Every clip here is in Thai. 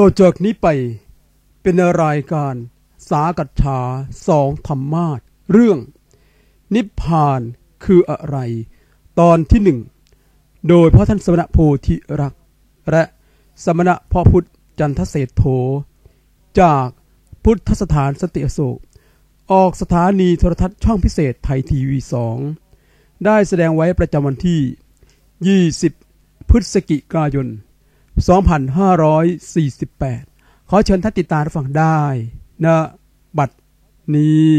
ต่อจากนี้ไปเป็นรายการสากัจฉาสองธรรมาสเรื่อง นิพพานคืออะไร ตอนที่หนึ่ง โดยพระท่านสมณะโพธิรัก และสมณะพ่อพุทธจันทเศรษโธจากพุทธสถานสติโศก ออกสถานีโทรทัศน์ช่องพิเศษไทยทีวีสองได้แสดงไว้ประจำวันที่ 20 พฤศจิกายน 2548 ขอเชิญท่านติดตามรับฟังได้นะบัดนี้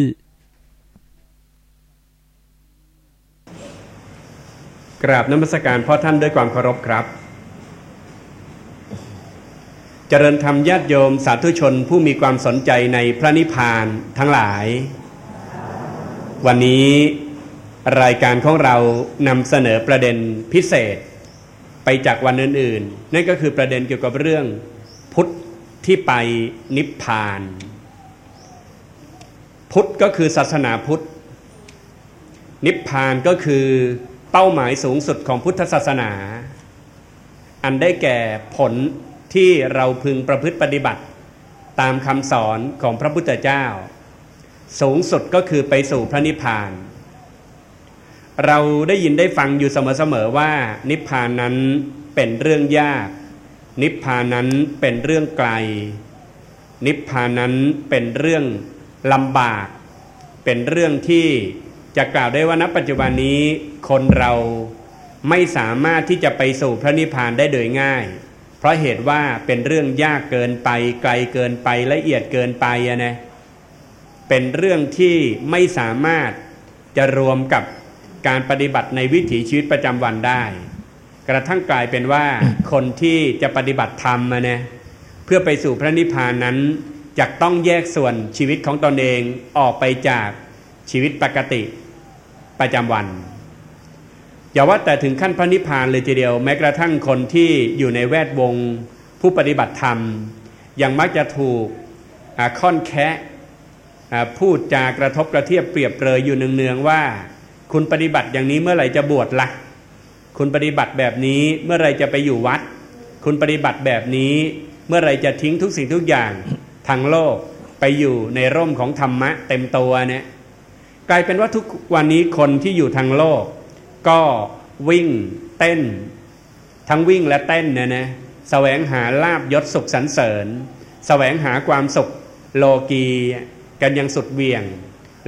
กราบนมัสการพ่อท่านด้วยความเคารพครับ เจริญธรรมญาติโยมสาธุชนผู้มีความสนใจในพระนิพพานทั้งหลาย วันนี้รายการของเรานำเสนอประเด็นพิเศษ ไปจากวันอื่นๆ นั่นก็คือประเด็นเกี่ยวกับเรื่องพุทธที่ไปนิพพาน พุทธก็คือศาสนาพุทธ นิพพานก็คือเป้าหมายสูงสุดของพุทธศาสนา อันได้แก่ผลที่เราพึงประพฤติปฏิบัติ ตามคำสอนของพระพุทธเจ้า สูงสุดก็คือไปสู่พระนิพพาน เราได้ยินได้ฟังอยู่เสมอๆว่า นิพพานนั้นเป็นเรื่องยาก นิพพานนั้นเป็นเรื่องไกล นิพพานนั้นเป็นเรื่องลำบาก เป็นเรื่องที่จะกล่าวได้ว่าณปัจจุบันนี้คนเราไม่สามารถที่จะไปสู่พระนิพพานได้โดยง่าย เพราะเหตุว่าเป็นเรื่องยากเกินไป ไกลเกินไปละเอียดเกินไปอะนะเป็นเรื่องที่ไม่สามารถจะรวมกับ การปฏิบัติในวิถีชีวิตประจำวันได้ กระทั่งกลายเป็นว่าคนที่จะปฏิบัติธรรมอะนะเพื่อไปสู่พระนิพพานนั้นจะต้องแยกส่วนชีวิตของตนเองออกไปจากชีวิตปกติประจำวันอย่าว่าแต่ถึงขั้นพระนิพพานเลยทีเดียว แม้กระทั่งคนที่อยู่ในแวดวงผู้ปฏิบัติธรรม ยังมักจะถูกค่อนแคะพูดจากระทบกระเทียบเปรียบเปรยอยู่เนืองๆว่า คุณปฏิบัติอย่างนี้เมื่อไหร่จะบวชละ่ะ คุณปฏิบัติแบบนี้เมื่อไหร่จะไปอยู่วัด คุณปฏิบัติแบบนี้เมื่อไหร่จะทิ้งทุกสิ่งทุกอย่างทางโลกไปอยู่ในร่มของธรรมะเต็มตัวเนี่ยกลายเป็นว่าทุกวันนี้คนที่อยู่ทางโลก ก็วิ่งเต้น ทั้งวิ่งและเต้นเนี่ยนะแสวงหาลาบยศสุขสรรเสริญ แสวงหาความสุขโลกีกันยังสุดเวียง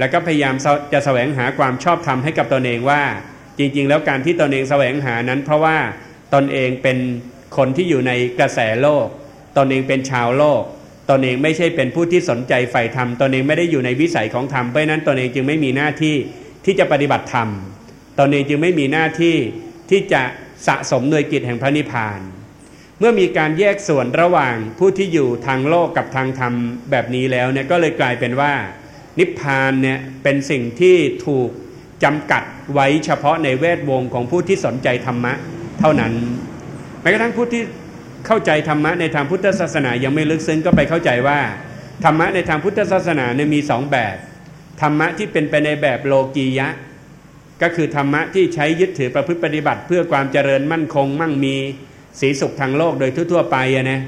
แล้วก็พยายามจะแสวงหาความชอบธรรมให้กับตนเองว่า จริง ๆ แล้วการที่ตนเองแสวงหานั้น เพราะว่าตนเองเป็นคนที่อยู่ในกระแสโลก ตนเองเป็นชาวโลก ตนเองไม่ใช่เป็นผู้ที่สนใจใฝ่ธรรมตนเองไม่ได้อยู่ในวิสัยของธรรมเพราะนั้นตนเองจึงไม่มีหน้าที่ที่จะปฏิบัติธรรม ตนเองจึงไม่มีหน้าที่ที่จะสะสมหน่วยกิจแห่งพระนิพพาน เมื่อมีการแยกส่วนระหว่างผู้ที่อยู่ทางโลกกับทางธรรมแบบนี้แล้วเนี่ยก็เลยกลายเป็นว่า นิพพานเนี่ยเป็นสิ่งที่ถูกจำกัดไว้เฉพาะในแวดวงของผู้ที่สนใจธรรมะเท่านั้นแม้กระทั่งผู้ที่เข้าใจธรรมะในทางพุทธศาสนายังไม่ลึกซึ้งก็ไปเข้าใจว่าธรรมะในทางพุทธศาสนาเนี่ยมีสองแบบธรรมะที่เป็นไปในแบบโลกียะ ก็คือธรรมะที่ใช้ยึดถือประพฤติปฏิบัติ เพื่อความเจริญมั่นคงมั่งมีสีสุขทางโลกโดยทั่วๆไปนะ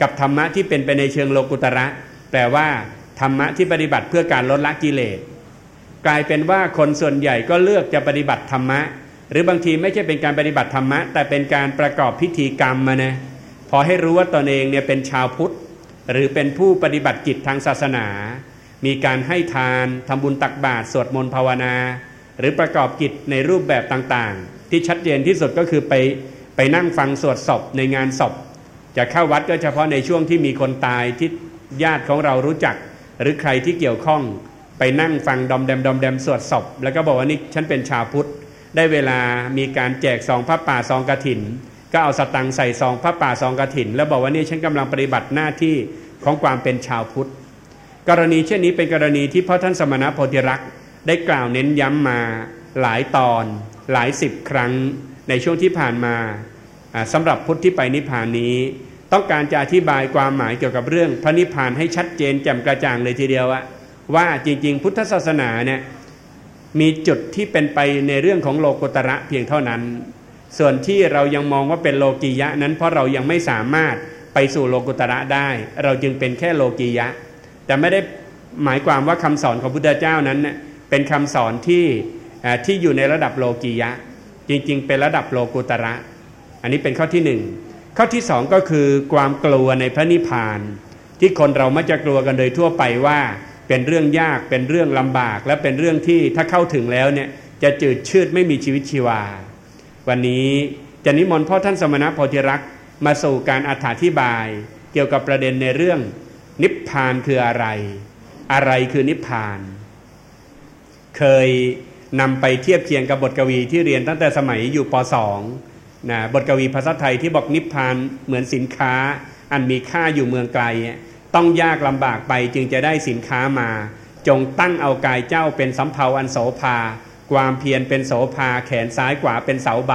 กับธรรมะที่เป็นไปในเชิงโลกุตระแปลว่า ธรรมะที่ปฏิบัติเพื่อการลดละกิเลสกลายเป็นว่าคนส่วนใหญ่ก็เลือกจะปฏิบัติธรรมะ หรือบางทีไม่ใช่เป็นการปฏิบัติธรรมะ แต่เป็นการประกอบพิธีกรรมมานะพอให้รู้ว่าตนเองเนี่ยเป็นชาวพุทธ หรือเป็นผู้ปฏิบัติกิจทางศาสนา มีการให้ทานทำบุญตักบาตรสวดมนต์ภาวนา หรือประกอบกิจในรูปแบบต่างๆ ที่ชัดเจนที่สุดก็คือไปไปนั่งฟังสวดศพในงานศพจะเข้าวัดก็เฉพาะในช่วงที่มีคนตายที่ญาติของเรารู้จัก หรือใครที่เกี่ยวข้องไปนั่งฟังดอมแดมดอมแดมสวดศพแล้วก็บอกว่านี่ฉันเป็นชาวพุทธ ได้เวลามีการแจกซองพระป่าซองกระถิน ก็เอาสตังค์ใส่ซองพระป่าซองกระถิน แล้วบอกว่านี่ฉันกำลังปฏิบัติหน้าที่ของความเป็นชาวพุทธ กรณีเช่นนี้เป็นกรณีที่พ่อท่านสมณโพธิรักษ์ได้กล่าวเน้นย้ำมาหลายตอนหลายสิบครั้งในช่วงที่ผ่านมาสำหรับพุทธที่ไปนิพพานนี้ ต้องการจะอธิบายความหมายเกี่ยวกับเรื่องพระนิพพานให้ชัดเจนแจ่มกระจ่างเลยทีเดียวอะว่าจริง ๆ พุทธศาสนาเนี่ยมีจุดที่เป็นไปในเรื่องของโลกุตระเพียงเท่านั้น ส่วนที่เรายังมองว่าเป็นโลกียะนั้นเพราะเรายังไม่สามารถไปสู่โลกุตระได้ เราจึงเป็นแค่โลกียะ แต่ไม่ได้หมายความว่าคำสอนของพุทธเจ้านั้นเป็นคำสอนที่ที่อยู่ในระดับโลกียะ จริง ๆ เป็นระดับโลกุตระ อันนี้เป็นข้อที่หนึ่ง ข้อที่สองก็คือความกลัวในพระนิพพาน ที่คนเรามักจะกลัวกันโดยทั่วไปว่าเป็นเรื่องยากเป็นเรื่องลำบาก และเป็นเรื่องที่ถ้าเข้าถึงแล้วเนี่ยจะจืดชืดไม่มีชีวิตชีวา วันนี้จะนิมนต์พ่อท่านสมณะโพธิรักษ์มาสู่การอธิบาย เกี่ยวกับประเด็นในเรื่อง นิพพานคืออะไร อะไรคือนิพพาน เคยนำไปเทียบเคียงกับบทกวีที่เรียนตั้งแต่สมัยอยู่ป .2 นะบทกวีภาษาไทยที่บอกนิพพานเหมือนสินค้า อันมีค่าอยู่เมืองไกล ต้องยากลำบากไปจึงจะได้สินค้ามา จงตั้งเอากายเจ้าเป็นสำเภาอันโสภา ความเพียรเป็นโสภา แขนซ้ายขวาเป็นเสาใบ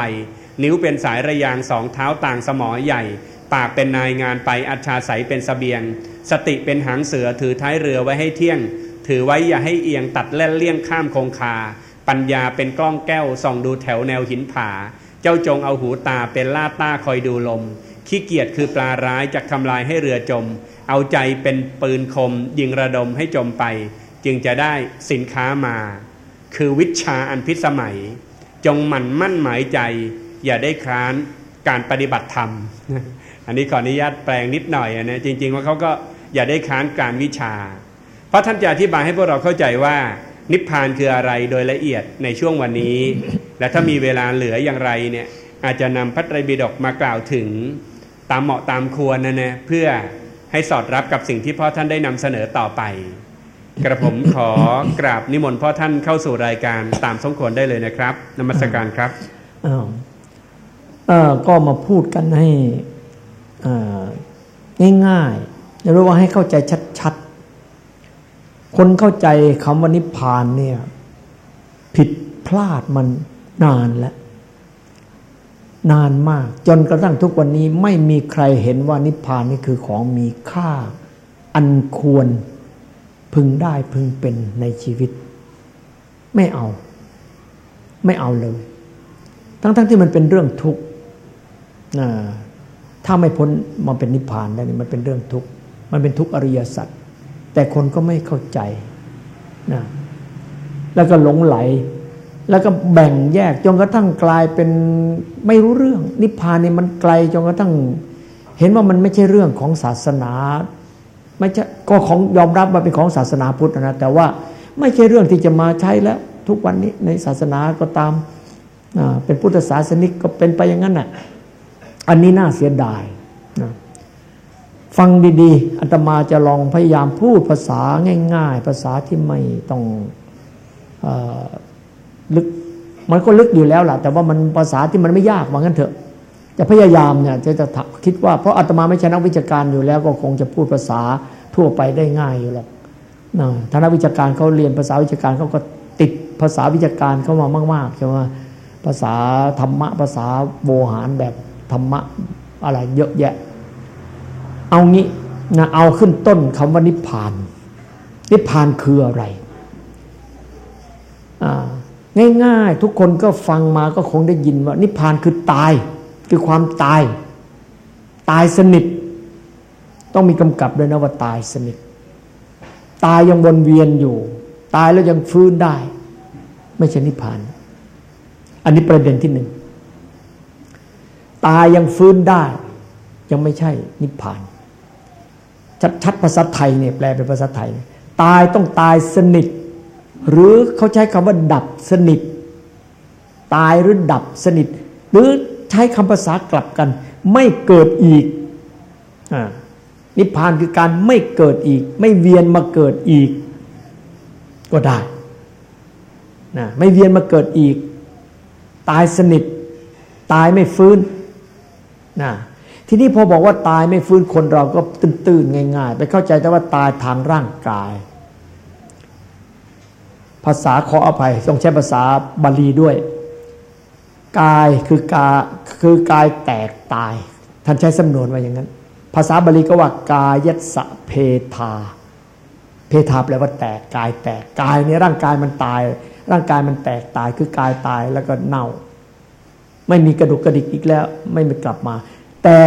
นิ้วเป็นสายระยางสองเท้าต่างสมอใหญ่ ปากเป็นนายงานไปอัจฉาใสเป็นสเสบียง สติเป็นหางเสือถือท้ายเรือไว้ให้เที่ยง ถือไว้อย่าให้เอียงตัดแล่นเลี่ยงข้ามคงคา ปัญญาเป็นกล้องแก้วส่องดูแถวแนวหินผา จ้าจงเอาหูตาเป็นล่าต้าคอยดูลม ขี้เกียจคือปลาร้ายจะทำลายให้เรือจม เอาใจเป็นปืนคม ยิงระดมให้จมไป จึงจะได้สินค้ามา คือวิชาอันพิสมัย จงหมั่นมั่นหมายใจ อย่าได้คร้านการปฏิบัติธรรม อันนี้ขออนุญาตแปลงนิดหน่อยนะจริง ๆ ว่าเขาก็อย่าได้ค้านการวิชา เพราะท่านจะอธิบายให้พวกเราเข้าใจว่า นิพพานคืออะไรโดยละเอียดในช่วงวันนี้ และถ้ามีเวลาเหลืออย่างไรเนี่ยอาจจะนำพระไตรปิฎกมากล่าวถึงตามเหมาะตามควรนะนะเพื่อให้สอดรับกับสิ่งที่พ่อท่านได้นำเสนอต่อไป กระผมขอกราบนิมนต์พ่อท่านเข้าสู่รายการตามสมควรได้เลยนะครับนมัสการครับก็มาพูดกันให้ง่ายๆหรือว่าให้เข้าใจชัดๆ คนเข้าใจคำว่านิพพานเนี่ย ผิดพลาดมันนานแล้ว นานมาก จนกระทั่งทุกวันนี้ไม่มีใครเห็นว่านิพพานนี่คือของมีค่า อันควรพึงได้พึงเป็นในชีวิต ไม่เอา ไม่เอาเลย ทั้งๆทที่มันเป็นเรื่องทุกข์ถ้าไม่พ้นมาเป็นนิพพานได้นี่มันเป็นเรื่องทุกข์มันเป็นทุกข์อริยสัจ แต่คนก็ไม่เข้าใจนะแล้วก็หลงไหล แล้วก็แบ่งแยกจนกระทั่งกลายเป็นไม่รู้เรื่อง นิพพานนี่มันไกลจนกระทั่ง เห็นว่ามันไม่ใช่เรื่องของศาสนาไม่ใช่ก็ของยอมรับว่าเป็นของศาสนาพุทธนะแต่ว่าไม่ใช่เรื่องที่จะมาใช้แล้วทุกวันนี้ในศาสนาก็ตามเป็นพุทธศาสนิกก็เป็นไปอย่างนั้นน่ะอันนี้น่าเสียดาย ฟังดีๆอาตมาจะลองพยายามพูดภาษาง่าย ๆ ภาษาที่ไม่ต้องอลึก มันก็ลึกอยู่แล้วล่ะ แต่ว่ามันภาษาที่มันไม่ยากว่างั้นเถอะ จะพยายามเนี่ยจะจะคิดว่าเพราะอาตมาไม่ใช่นักวิชาการอยู่แล้วก็คงจะพูดภาษาทั่วไปได้ง่ายอยู่หรอกนะถ้านักวิชาการเขาเรียนภาษาวิชาการเขาก็ติดภาษาวิชาการเข้ามามากๆใช่ไหมภาษาธรรมะภาษาโบหารแบบธรรมะอะไรเยอะแยะ เอางี้นะเอาขึ้นต้นคำว่านิพพาน นิพพานคืออะไร ง่ายๆ ทุกคนก็ฟังมาก็คงได้ยินว่า นิพพานคือตายคือความตาย ตายสนิท ต้องมีกำกับด้วยนะว่าตายสนิท ตายยังวนเวียนอยู่ ตายแล้วยังฟื้นได้ ไม่ใช่นิพพาน อันนี้ประเด็นที่หนึ่งตายยังฟื้นได้ ยังไม่ใช่นิพพาน ชัดๆภาษาไทยเนี่ยแปลเป็นภาษาไทย ตายต้องตายสนิท หรือเขาใช้คำว่าดับสนิท ตายหรือดับสนิท หรือใช้คำภาษากลับกัน ไม่เกิดอีกอนิพพานคือการไม่เกิดอีก ไม่เวียนมาเกิดอีก ก็ได้นะไม่เวียนมาเกิดอีก ตายสนิท ตายไม่ฟื้นนะ ทีนี้พอบอกว่าตายไม่ฟื้นคนเราก็ตื่นๆง่าย ๆ ไปเข้าใจแต่ว่าตายทางร่างกาย ภาษาขออภัยต้องใช้ภาษาบาลีด้วย กายคือกาคือกายแตกตาย ท่านใช้สำนวนว่าอย่างนั้น ภาษาบาลีก็ว่ากายยัสเพทา เพทาแปลว่าแตกกายแตกกายในร่างกายมันตาย ร่างกายมันแตกตายคือกายตายแล้วก็เน่า ไม่มีกระดูกกระดิกอีกแล้ว ไม่มีกลับมา แต่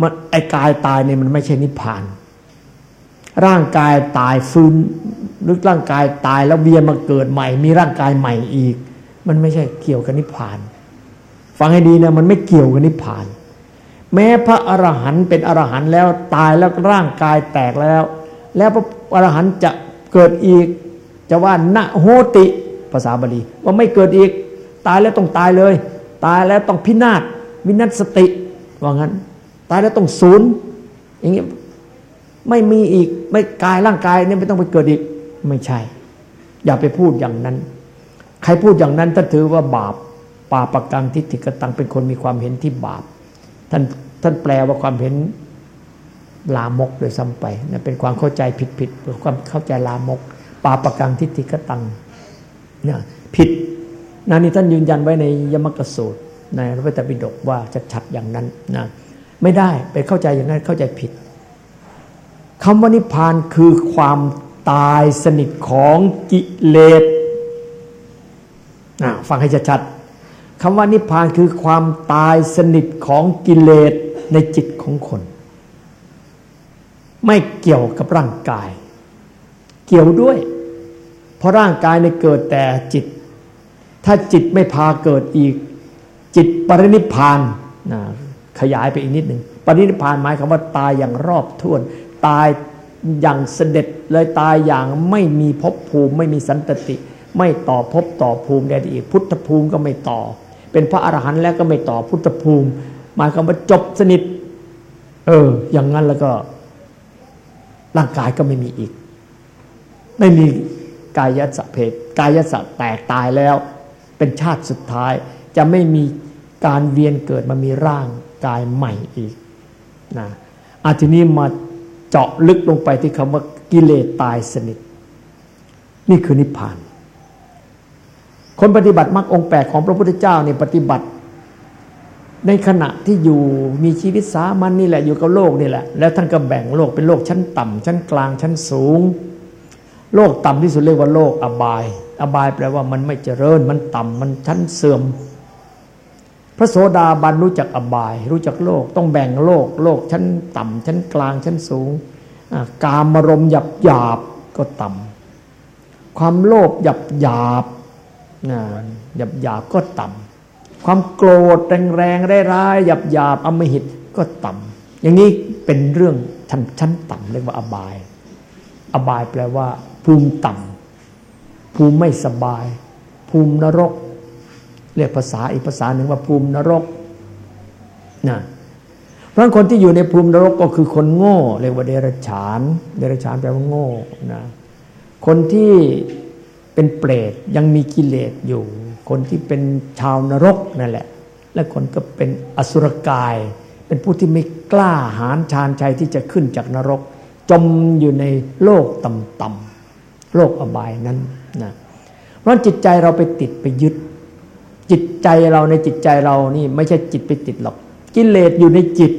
มันไอ้กายตายเนี่ยมันไม่ใช่นิพพาน ร่างกายตายฟื้นหรือร่างกายตายแล้วเวียนมาเกิดใหม่ มีร่างกายใหม่อีก มันไม่ใช่เกี่ยวกับนิพพาน ฟังให้ดีนะมันไม่เกี่ยวกับนิพพาน แม้พระอรหันต์เป็นอรหันต์แล้วตายแล้วร่างกายแตกแล้ว แล้วพระอรหันต์จะเกิดอีก จะว่าณโหติภาษาบาลีว่าไม่เกิดอีก ตายแล้วต้องตายเลย ตายแล้วต้องพินาศวินัสสติ ว่างั้น ตายแล้วต้องศูนย์อย่างเงี้ยไม่มีอีกไม่กายร่างกายเนี่ยไม่ต้องไปเกิดอีกไม่ใช่ อย่าไปพูดอย่างนั้น ใครพูดอย่างนั้นถ้านถือว่าบาปปาปกังทิฏฐิกตังเป็นคนมีความเห็นที่บาป ท่านท่านแปลว่าความเห็นลามกโดยซ้ำไปนะเป็นความเข้าใจผิดผิดความเข้าใจลามก ปาปกังทิฏฐิกตังเนี่ยผิดนะนี่ท่านยืนยันไว้ในยมกสูตร ในพระพุทธปิฎกว่าชัดๆอย่างนั้นนะไม่ได้ไปเข้าใจอย่างนั้นเข้าใจผิดคำว่านิพพานคือความตายสนิทของกิเลสอะฟังให้ชัดๆคำว่านิพพานคือความตายสนิทของกิเลสในจิตของคน ไม่เกี่ยวกับร่างกาย เกี่ยวด้วย เพราะร่างกายในเกิดแต่จิต ถ้าจิตไม่พาเกิดอีก จิตปรินิพานนะขยายไปอีกนิดหนึ่งปรินิพานหมายคำว่าตายอย่างรอบท้วน ตายอย่างเสด็จเลยตายอย่างไม่มีภพภูมิไม่มีสันตติ ไม่ต่อภพต่อภูมิใดอีก พุทธภูมิก็ไม่ต่อ เป็นพระอรหันต์แล้วก็ไม่ต่อพุทธภูมิ หมายความว่าจบสนิท เออ อย่างนั้นแล้วก็ร่างกายก็ไม่มีอีก ไม่มีกายสัพเพศกายสัแตกตายแล้ว เป็นชาติสุดท้ายจะไม่มี การเวียนเกิดมามีร่างกายใหม่อีกนะอาทีนี้มาเจาะลึกลงไปที่คำว่ากิเลสตายสนิท นี่คือนิพพาน คนปฏิบัติมรรคองแปดของพระพุทธเจ้าเนี่ยปฏิบัติ ในขณะที่อยู่มีชีวิตสามัญนนี่แหละอยู่กับโลกนี่แหละ แล้วท่านก็แบ่งโลกเป็นโลกชั้นต่ำชั้นกลางชั้นสูง โลกต่ำที่สุดเรียกว่าโลกอบาย อบายแปลว่ามันไม่เจริญมันต่ำมันชั้นเสื่อม พระโสดาบันรู้จักอบาย รู้จักโลก ต้องแบ่งโลก โลกชั้นต่ำชั้นกลางชั้นสูงอ่ากามารมหยับหยาบก็ต่ำความโลภหยับหยาบนะหยับหยาบก็ต่ำความโกรธแรงแรงร้ายหยับหยาบอมหิตก็ต่ำอย่างนี้เป็นเรื่องชั้นชั้นต่ำเรียกว่าอบาย อบายแปลว่า ภูมิต่ำภูมิไม่สบาย ภูมินรก เรียกภาษาอีกภาษาหนึ่งว่าภูมินรกนะเพราะคนที่อยู่ในภูมินรกก็คือคนโง่เรียกว่าเดรัจฉาน เดรัจฉานแปลว่าโง่นะคนที่เป็นเปรตยังมีกิเลสอยู่ คนที่เป็นชาวนรกนั่นแหละ และคนก็เป็นอสุรกาย เป็นผู้ที่ไม่กล้าหาญชาญชัยที่จะขึ้นจากนรก จมอยู่ในโลกต่ำๆโลกอบายนั้นนะเพราะจิตใจเราไปติดไปยึด จิตใจเราในจิตใจเรานี่ ไม่ใช่จิตไปติดหรอกกิเลสอยู่ในจิต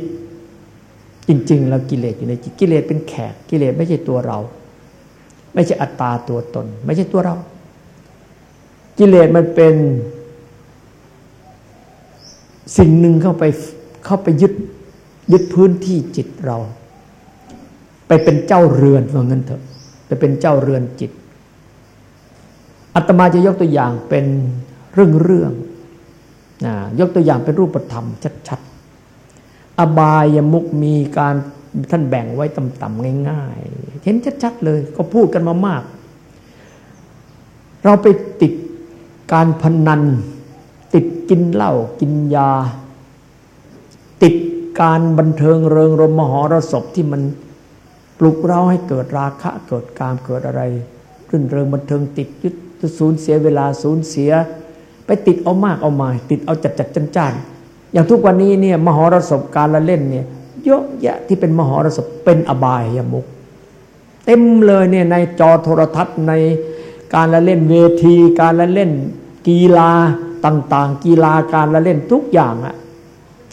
จริง ๆ แล้วกิเลสอยู่ในจิต กิเลสเป็นแขกกิเลสไม่ใช่ตัวเรา ไม่ใช่อัตตาตัวตน ไม่ใช่ตัวเรา กิเลสมันเป็น สิ่งหนึ่งเข้าไปเข้าไปยึดยึดพื้นที่จิตเรา ไปเป็นเจ้าเรือนว่างั้นเถอะไปเป็นเจ้าเรือนจิตอาตมาจะยกตัวอย่างเป็น เรื่องเรื่องนะยกตัวอย่างเป็นรูปธรรมชัดๆ อบายมุกมีการท่านแบ่งไว้ต่ำๆง่าย ๆ เห็นชัดๆเลย ก็พูดกันมามาก เราไปติดการพนัน ติดกินเหล้ากินยา ติดการบันเทิงเริงรมมหรสพที่มันปลุกเราให้เกิดราคะเกิดการเกิดอะไรรื่นเริงบันเทิงติดยึดสูญเสียเวลาสูญเสีย ไปติดเอามากเอามา ติดเอาจัดจัดจันจานอย่างทุกวันนี้เนี่ยมหรสพการละเล่นเนี่ยเยอะแยะที่เป็นมหรสพเป็นอบายยมุกเต็มเลยเนี่ยในจอโทรทัศน์ในการละเล่นเวที การละเล่นกีฬาต่างๆ กีฬาการละเล่นทุกอย่างอะ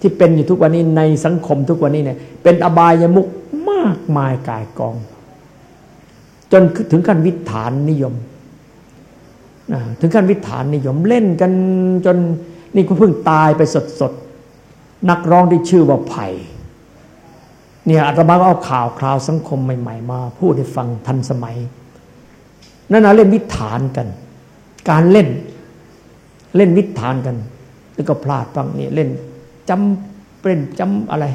ที่เป็นอยู่ทุกวันนี้ในสังคมทุกวันนี้เนี่ยเป็นอบายยมุกมากมายกายกอง จนถึงขั้นวิถานนิยม ถึงขั้นวิถานนิยมเล่นกันจนนี่ก็เพิ่งตายไปสดๆ นักร้องที่ชื่อว่าไผ่เนี่ยอาตมาก็เอาข่าวคราวสังคมใหม่ ๆ มาพูดให้ฟังทันสมัย นั่นนะเล่นวิถานกัน การเล่นเล่นวิถานกัน แล้วก็พลาดบ้างนี่เล่นจำเป็นจำอะไร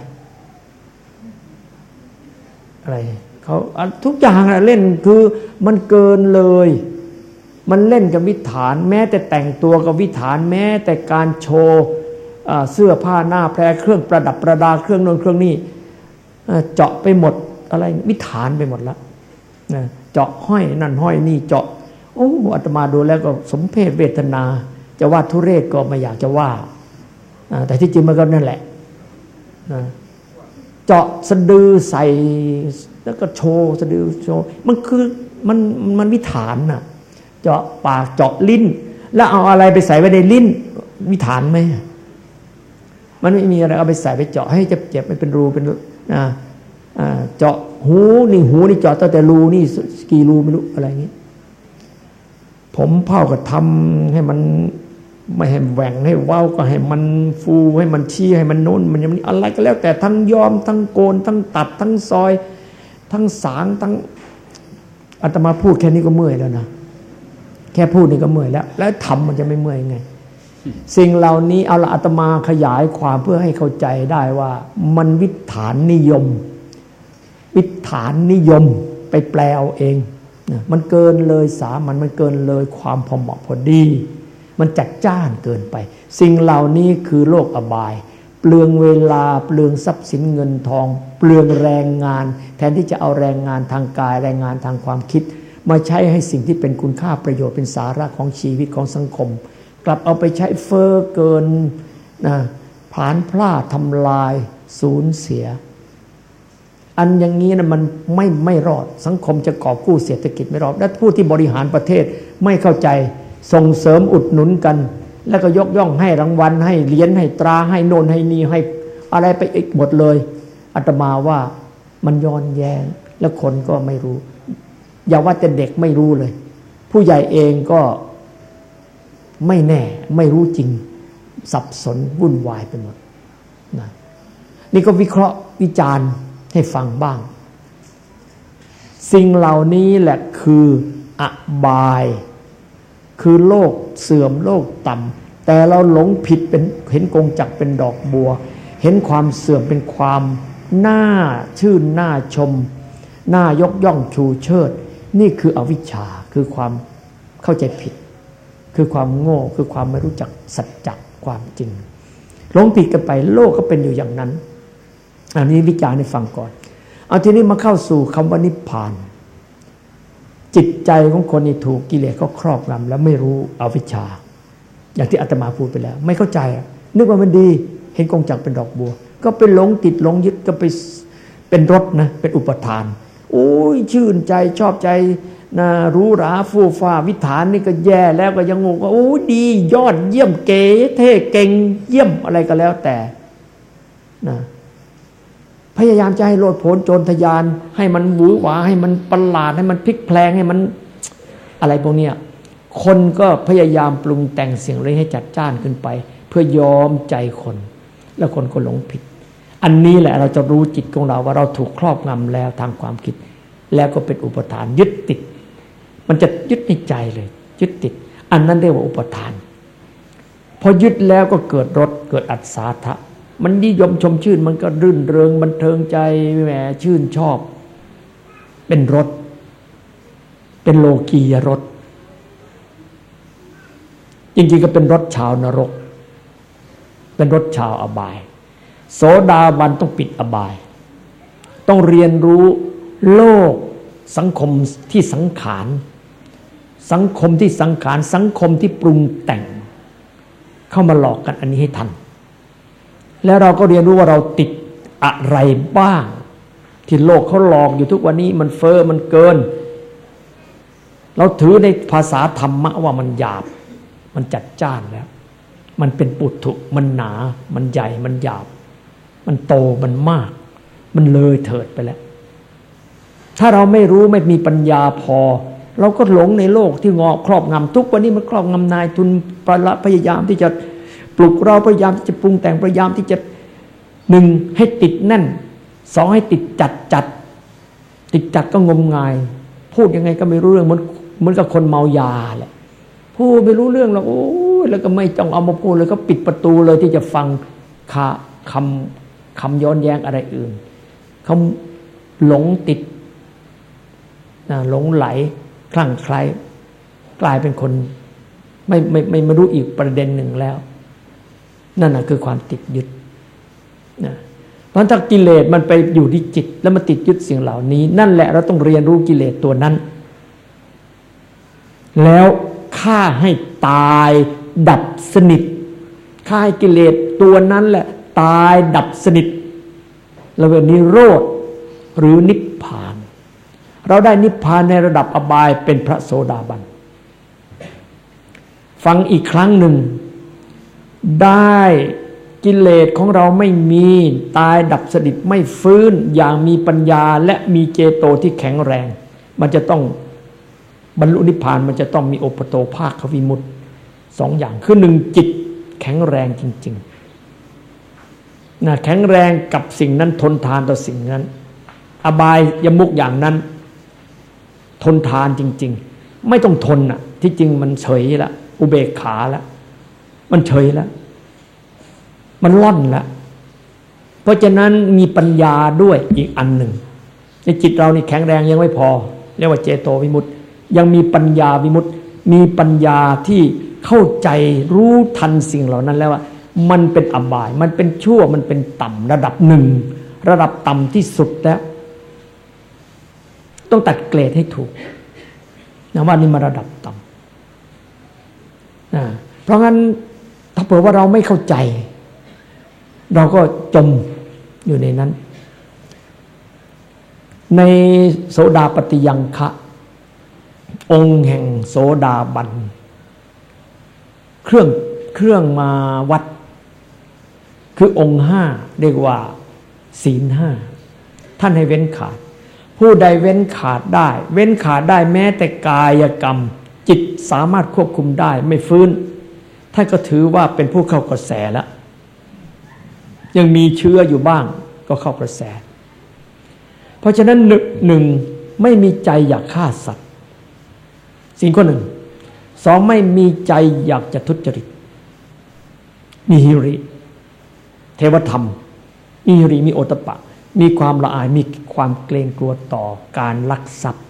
อะไรเขาทุกอย่างอะเล่นคือมันเกินเลย มันเล่นกับวิถานแม้แต่แต่งตัวกับวิถานแม้แต่การโชว์เสื้อผ้าหน้าแพรเครื่องประดับประดาเครื่องนนเครื่องนี้อ่เจาะไปหมดอะไรวิถานไปหมดแล้วนะเจาะห้อยนั่นห้อยนี่เจาะโอ้อาตมาดูแล้วก็สมเพศเวทนา จะว่าทุเรศก็ไม่อยากจะว่าอ่าแต่ที่จริงมันก็นั่นแหละนะเจาะสะดือใส่แล้วก็โชว์สะดือโชว์มันคือมันมันวิถานน่ะ เจาะปากเจาะลิ้น แล้วเอาอะไรไปใส่ไว้ในลิ้นวิถานไหมมันไม่มีอะไรเอาไปใส่ไปเจาะให้เจ็บๆไม่เป็นรูเป็นอ่าเจาะหูนี่หูนี่เจาะตั้งแต่รูนี่กี่รูไม่รู้อะไรอย่างนี้ผมเผาก็ทำให้มันไม่ให้แหว่งให้เว้าก็ให้มันฟูให้มันชี้ให้มันโน้นมันยังนี้อะไรก็แล้ว แต่ทั้งย้อมทั้งโกน ทั้งตัด ทั้งซอย ทั้งสางทั้งอาตมาพูดแค่นี้ก็เมื่อยแล้วนะ ค่พูดนี่ก็เมื่อยแล้ว แล้วทำมันจะไม่เมื่อยยังไง สิ่งเหล่านี้เอาละอาตมาขยายความเพื่อให้เข้าใจได้ว่า มันวิถานนิยม วิถานนิยมไปแปลเอาเองนะมันเกินเลยสามันมันเกินเลยความพอเหมาะพอดี มันจัดจ้านเกินไป สิ่งเหล่านี้คือโลกอบาย เปลืองเวลาเปลืองทรัพย์สินเงินทอง เปลืองแรงงาน แทนที่จะเอาแรงงานทางกายแรงงานทางความคิด มาใช้ให้สิ่งที่เป็นคุณค่าประโยชน์เป็นสาระของชีวิตของสังคม กลับเอาไปใช้เฟอ้อเกินนะผลานพลาดทำลายสูญเสีย อันอย่างนี้นะมันไม่ไม่รอดสังคมจะกอบกู้เศรษฐกิจไม่รอด และผู้ที่บริหารประเทศไม่เข้าใจส่งเสริมอุดหนุนกัน แล้วก็ยกย่องให้รางวัล ให้เหรียญให้ตราให้โนนให้นี่ให้อะไรไปอีกหมดเลยอาตมาว่ามันย้อนแยงแล้วคนก็ไม่รู้ อย่าว่าแต่เด็กไม่รู้เลย ผู้ใหญ่เองก็ไม่แน่ไม่รู้จริง สับสนวุ่นวายไปหมดนะนี่ก็วิเคราะห์วิจารณ์ให้ฟังบ้าง สิ่งเหล่านี้แหละคืออบาย คือโลกเสื่อมโลกต่ำแต่เราหลงผิดเป็นเห็นกงจักเป็นดอกบัว เห็นความเสื่อมเป็นความน่าชื่นน่าชม น่ายกย่องชูเชิด นี่คืออวิชชาคือความเข้าใจผิด คือความโง่คือความไม่รู้จักสัจจะความจริงหลงผิดกันไปโลกก็เป็นอยู่อย่างนั้น อันนี้วิจารณ์ให้ฟังก่อน เอาทีนี้มาเข้าสู่คำว่านิพพาน จิตใจของคนนี่ถูกกิเลสเขาครอบงำแล้วไม่รู้อวิชชา อย่างที่อาตมาพูดไปแล้ว ไม่เข้าใจนึกว่ามันดีเห็นกงจักรเป็นดอกบัว ก็ไปหลงติดหลงยึดก็ไปเป็นรถนะเป็นอุปทาน โอ้ยชื่นใจชอบใจนะรู้ราฟูฟ้าวิถานนี่ก็แย่แล้วก็ยังงงว่าโอ้ยดี ยอดเยี่ยมเก๋เท่เก่งเยี่ยมอะไรก็แล้วแต่นะพยายามจะให้โลดโผนโจรทยาน ให้มันหวือหวาให้มันประหลาดให้มันพลิกแพลงให้มันอะไรพวกเนี้ยคนก็พยายามปรุงแต่งเสียงเลยให้จัดจ้านขึ้นไป เพื่อยอมใจคน แล้วคนก็หลงผิด อันนี้แหละเราจะรู้จิตของเราว่าเราถูกครอบงำแล้วทางความคิด แล้วก็เป็นอุปทานยึดติด มันจะยึดในใจเลย ยึดติด อันนั้นเรียกว่าอุปทาน พอยึดแล้วก็เกิดรสเกิดอัศาทะมันนิยมชมชื่นมันก็รื่นเริงบันเทิงใจแหมชื่นชอบ เป็นรสเป็นโลกียรสจริงๆก็เป็นรสชาวนรก เป็นรสชาวอบาย โสดาบันต้องปิดอบาย ต้องเรียนรู้โลกสังคมที่สังขาร สังคมที่สังขาร สังคมที่ปรุงแต่ง เข้ามาหลอกกันอันนี้ให้ทัน แล้วเราก็เรียนรู้ว่าเราติดอะไรบ้าง ที่โลกเขาหลอกอยู่ทุกวันนี้มันเฟอ้อมันเกิน เราถือในภาษาธรรมะว่ามันหยาบ มันจัดจ้านแล้ว มันเป็นปุถุมันหนา มันใหญ่มันหยาบ มันโตมันมาก มันเลยเถิดไปแล้ว ถ้าเราไม่รู้ไม่มีปัญญาพอ เราก็หลงในโลกที่งอครอบงำทุกวันนี้มันครอบงำนายทุนประละพยายามที่จะปลุกเราพยายามที่จะปรุงแต่งพยายามที่จะหนึ่งให้ติดแน่นสองให้ติดจัดจัด ติดจัดก็งมงาย พูดยังไงก็ไม่รู้เรื่องเหมือนเหมือนกับคนเมายาแหละพูดไม่รู้เรื่องหรอกโอ้ยแล้วก็ไม่ต้องเอามาพูดเลยก็ปิดประตูเลยที่จะฟังคาคำ คำย้อนแย้งอะไรอื่นเขาหลงติดนะหลงไหลคลั่งไคล้กลายเป็นคนไม่ไม่ไม่ไม่รู้อีกประเด็นหนึ่งแล้ว นั่นนะคือความติดยึดนะเพราะถ้ากิเลสมันไปอยู่ที่จิต แล้วมันติดยึดสิ่งเหล่านี้ นั่นแหละเราต้องเรียนรู้กิเลสตัวนั้น แล้วฆ่าให้ตายดับสนิทฆ่าให้กิเลสตัวนั้นแหละ ตายดับสนิทเราเรียกนิโรธหรือนิพพาน เราได้นิพพานในระดับอบายเป็นพระโสดาบัน ฟังอีกครั้งหนึ่ง ได้กิเลสของเราไม่มีตายดับสนิทไม่ฟื้นอย่างมีปัญญาและมีเจโตที่แข็งแรง มันจะต้องบรรลุนิพพานมันจะต้องมีโอปโตภาควิมุตสองอย่างคือหนึ่งจิตแข็งแรงจริง ๆ นะแข็งแรงกับสิ่งนั้นทนทานต่อสิ่งนั้น อบายยมุกอย่างนั้น ทนทานจริง ๆ ไม่ต้องทนอะ ที่จริงมันเฉยละอุเบกขาแล้วมันเฉยแล้วมันล่อนล้วเพราะฉะนั้นมีปัญญาด้วยอีกอันหนึ่งในจิตเรานี่แข็งแรงยังไม่พอ เรียกว่าเจโตวิมุตติ ยังมีปัญญาวิมุตติ มีปัญญาที่เข้าใจรู้ทันสิ่งเหล่านั้นแล้วว่า มันเป็นอบาย มันเป็นชั่วมันเป็นต่ำระดับหนึ่ง ระดับต่ำที่สุดแล้ว ต้องตัดเกรดให้ถูกนะว่านี่มาระดับต่ำนะเพราะงั้นถ้าเผื่อว่าเราไม่เข้าใจ เราก็จมอยู่ในนั้น ในโสดาปฏิยังคะ องค์แห่งโสดาบัน เครื่องเครื่องมาวัด คือองค์ห้าเรียกว่า ศีลห้าท่านให้เว้นขาด ผู้ใดเว้นขาดได้ เว้นขาดได้แม้แต่กายกรรม จิตสามารถควบคุมได้ไม่ฟื้นท่านก็ถือว่าเป็นผู้เข้ากระแสแล้ว ยังมีเชื้ออยู่บ้างก็เข้ากระแส เพราะฉะนั้นหนึ่งหนึ่งไม่มีใจอยากฆ่าสัตว์สิ่งข้อหนึ่งสองไม่มีใจอยากจะทุจริตมีฮิริ เทวธรรม มีริมีโอตปะ มีความละอายมีความเกรงกลัวต่อการลักทรัพย์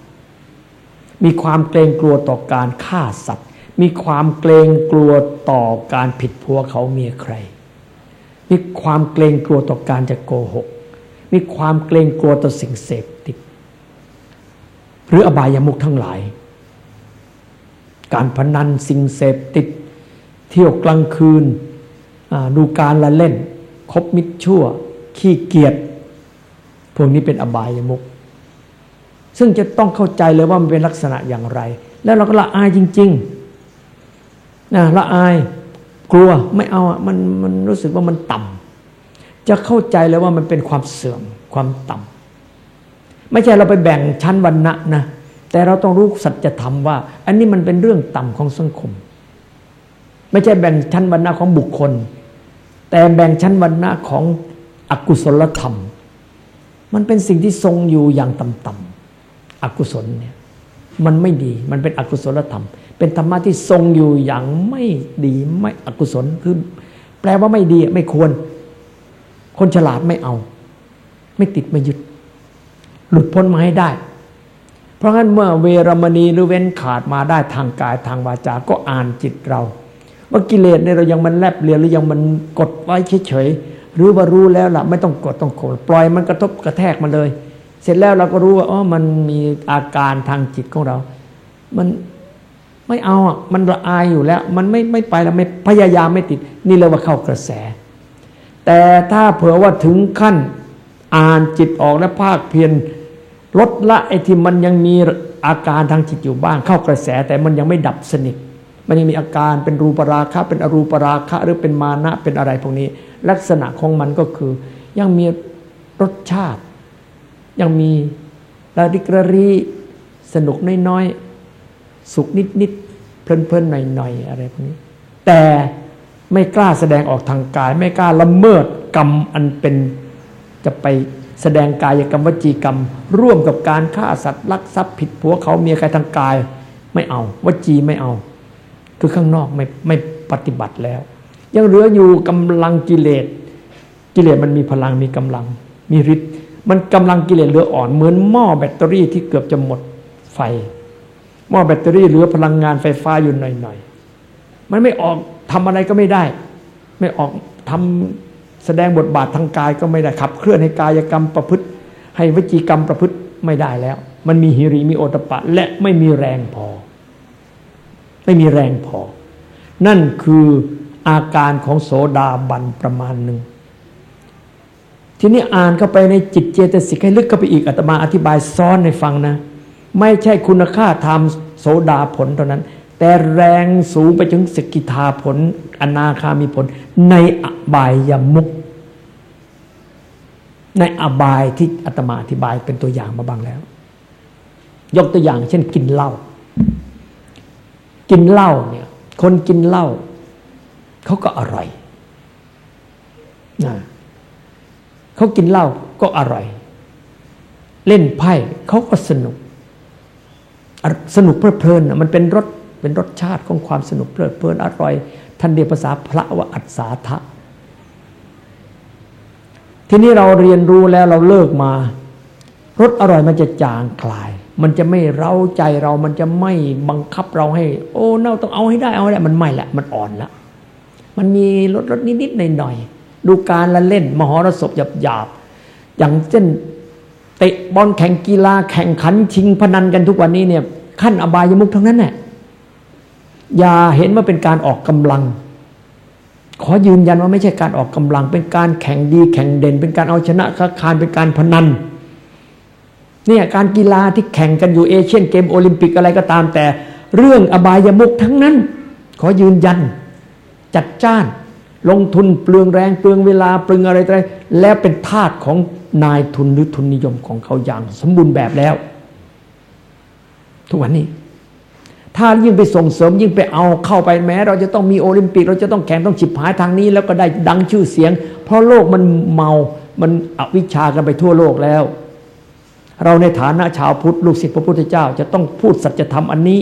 มีความเกรงกลัวต่อการฆ่าสัตว์ มีความเกรงกลัวต่อการผิดผัวเขาเมียใคร มีความเกรงกลัวต่อการจะโกหก มีความเกรงกลัวต่อสิ่งเสพติด หรืออบายามุขทั้งหลาย การพนันสิ่งเสพติด เที่ยวกลางคืนดูการละเล่น คบมิตรชั่ว ขี้เกียจพวกนี้เป็นอบายมุขซึ่งจะต้องเข้าใจเลยว่ามันเป็นลักษณะอย่างไร แล้วเราก็ละอายจริงๆนะละอายกลัวไม่เอาอะมันมันรู้สึกว่ามันต่ำจะเข้าใจเลยว่ามันเป็นความเสื่อมความต่ำไม่ใช่เราไปแบ่งชั้นวรรณะนะแต่เราต้องรู้สัจธรรมว่า อันนี้มันเป็นเรื่องต่ำของสังคม ไม่ใช่แบ่งชั้นวรรณะของบุคคล แต่แบ่งชั้นวรรณะของอกุศลธรรม มันเป็นสิ่งที่ทรงอยู่อย่างต่ำๆอกุศลเนี่ยมันไม่ดีมันเป็นอกุศลธรรม เป็นธรรมะที่ทรงอยู่อย่างไม่ดีไม่อกุศลคือ แปลว่าไม่ดีไม่ควร คนฉลาดไม่เอา ไม่ติดไม่ยึด หลุดพ้นมาให้ได้ เพราะงั้นเมื่อเวรมณีหรือเว้นขาดมาได้ทางกายทางวาจาก็อ่านจิตเรา ว่ากิเลสเนี่ยเรายังมันแลบเลียนหรือยังมันกดไว้เฉยๆหรือว่ารู้แล้วล่ะไม่ต้องกดต้องโกรปล่อยมันกระทบกระแทกมาเลย เสร็จแล้วเราก็รู้ว่าอ๋อมันมีอาการทางจิตของเรา มันไม่เอาอะมันละอายอยู่แล้ว มันไม่ไม่ไปแล้วไม่พยายามไม่ติด นี่เรียกว่าเข้ากระแส แต่ถ้าเผื่อว่าถึงขั้นอ่านจิตออกและภาคเพียรลดละไอ้ที่มันยังมีอาการทางจิตอยู่บ้าง เข้ากระแสแต่มันยังไม่ดับสนิท มันยังมีอาการเป็นรูปราคะเป็นอรูปราคะหรือเป็นมานะเป็นอะไรพวกนี้ ลักษณะของมันก็คือ ยังมีรสชาติ ยังมีระดิกระรีสนุกน้อยๆ สุขนิดๆ เพลินๆ หน่อยๆ อะไรพวกนี้ แต่ไม่กล้าแสดงออกทางกาย ไม่กล้าละเมิดกรรมอันเป็นจะไปแสดงกายกรรมวจีกรรม ร่วมกับการฆ่าสัตว์ลักทรัพย์ผิดผัวเขาเมียใครทางกาย ไม่เอาวจีไม่เอา คือข้างนอกไม่ไม่ปฏิบัติแล้ว ยังเหลืออยู่กำลังกิเลส กิเลสมันมีพลังมีกำลัง มีฤทธิ์มันกำลังกิเลสเหลืออ่อนเหมือนหม้อแบตเตอรี่ที่เกือบจะหมดไฟ หม้อแบตเตอรี่เหลือพลังงานไฟฟ้าอยู่หน่อยๆมันไม่ออกทำอะไรก็ไม่ได้ ไม่ออกทำแสดงบทบาททางกายก็ไม่ได้ขับ เคลื่อนให้กายกรรมประพฤติ ให้วจีกรรมประพฤติไม่ได้แล้ว มันมีหิริมีโอตปะ และไม่มีแรงพอ ไม่มีแรงพอ นั่นคืออาการของโสดาบันประมาณหนึ่ง ทีนี้อ่านเข้าไปในจิตเจตสิกให้ลึกเข้าไปอีกอาตมาอธิบายซ้อนให้ฟังนะ ไม่ใช่คุณค่าธรรมโสดาผลเท่านั้น แต่แรงสูงไปถึงสกิทาผล อนาคามีผล ในอบายยมุกในอบายที่อาตมาอธิบายเป็นตัวอย่างมาบางแล้ว ยกตัวอย่างเช่นกินเหล้า กินเหล้าเนี่ย คนกินเหล้าเขาก็อร่อยนะเขากินเหล้าก็อร่อย เล่นไพ่เขาก็สนุก สนุกเพลิดเพลินมันเป็นรสเป็นรสชาติของความสนุกเพลิดเพลินอร่อยท่านเรียกภาษาพระว่าอัศาทะทีนี้เราเรียนรู้แล้วเราเลิกมารสอร่อยมันจะจางคลาย มันจะไม่เร้าใจเรามันจะไม่บังคับเราให้ โอ้เน่าต้องเอาให้ได้เอาให้ได้มันไม่ละมันอ่อนละ มันมีรสรสนิดๆหน่อยๆดูการละเล่น มหรสพหยาบๆอย่างเช่นเตะบอลแข่งกีฬาแข่งขันชิงพนันกันทุกวันนี้เนี่ยขั้นอบายมุกทั้งนั้นแหละอย่าเห็นว่าเป็นการออกกำลัง ขอยืนยันว่าไม่ใช่การออกกำลัง เป็นการแข่งดีแข่งเด่น เป็นการเอาชนะค้าคารเป็นการพนัน เนี่ยการกีฬาที่แข่งกันอยู่เอเชียนเกมโอลิมปิกอะไรก็ตามแต่ เรื่องอบายมุกทั้งนั้น ขอยืนยัน จัดจ้าน ลงทุนเปลืองแรงเปลืองเวลาเปลืองอะไรอะไรแล้วเป็นทาสของนายทุนหรือทุนนิยมของเขาอย่างสมบูรณ์แบบแล้ว ทุกวันนี้ ถ้ายิ่งไปส่งเสริมยิ่งไปเอาเข้าไปแม้ เราจะต้องมีโอลิมปิก เราจะต้องแข่งต้องฉิบหายทางนี้ แล้วก็ได้ดังชื่อเสียง เพราะโลกมันเมามันอวิชากันไปทั่วโลกแล้ว เราในฐานะชาวพุทธลูกศิษย์พระพุทธเจ้า จะต้องพูดสัจธรรมอันนี้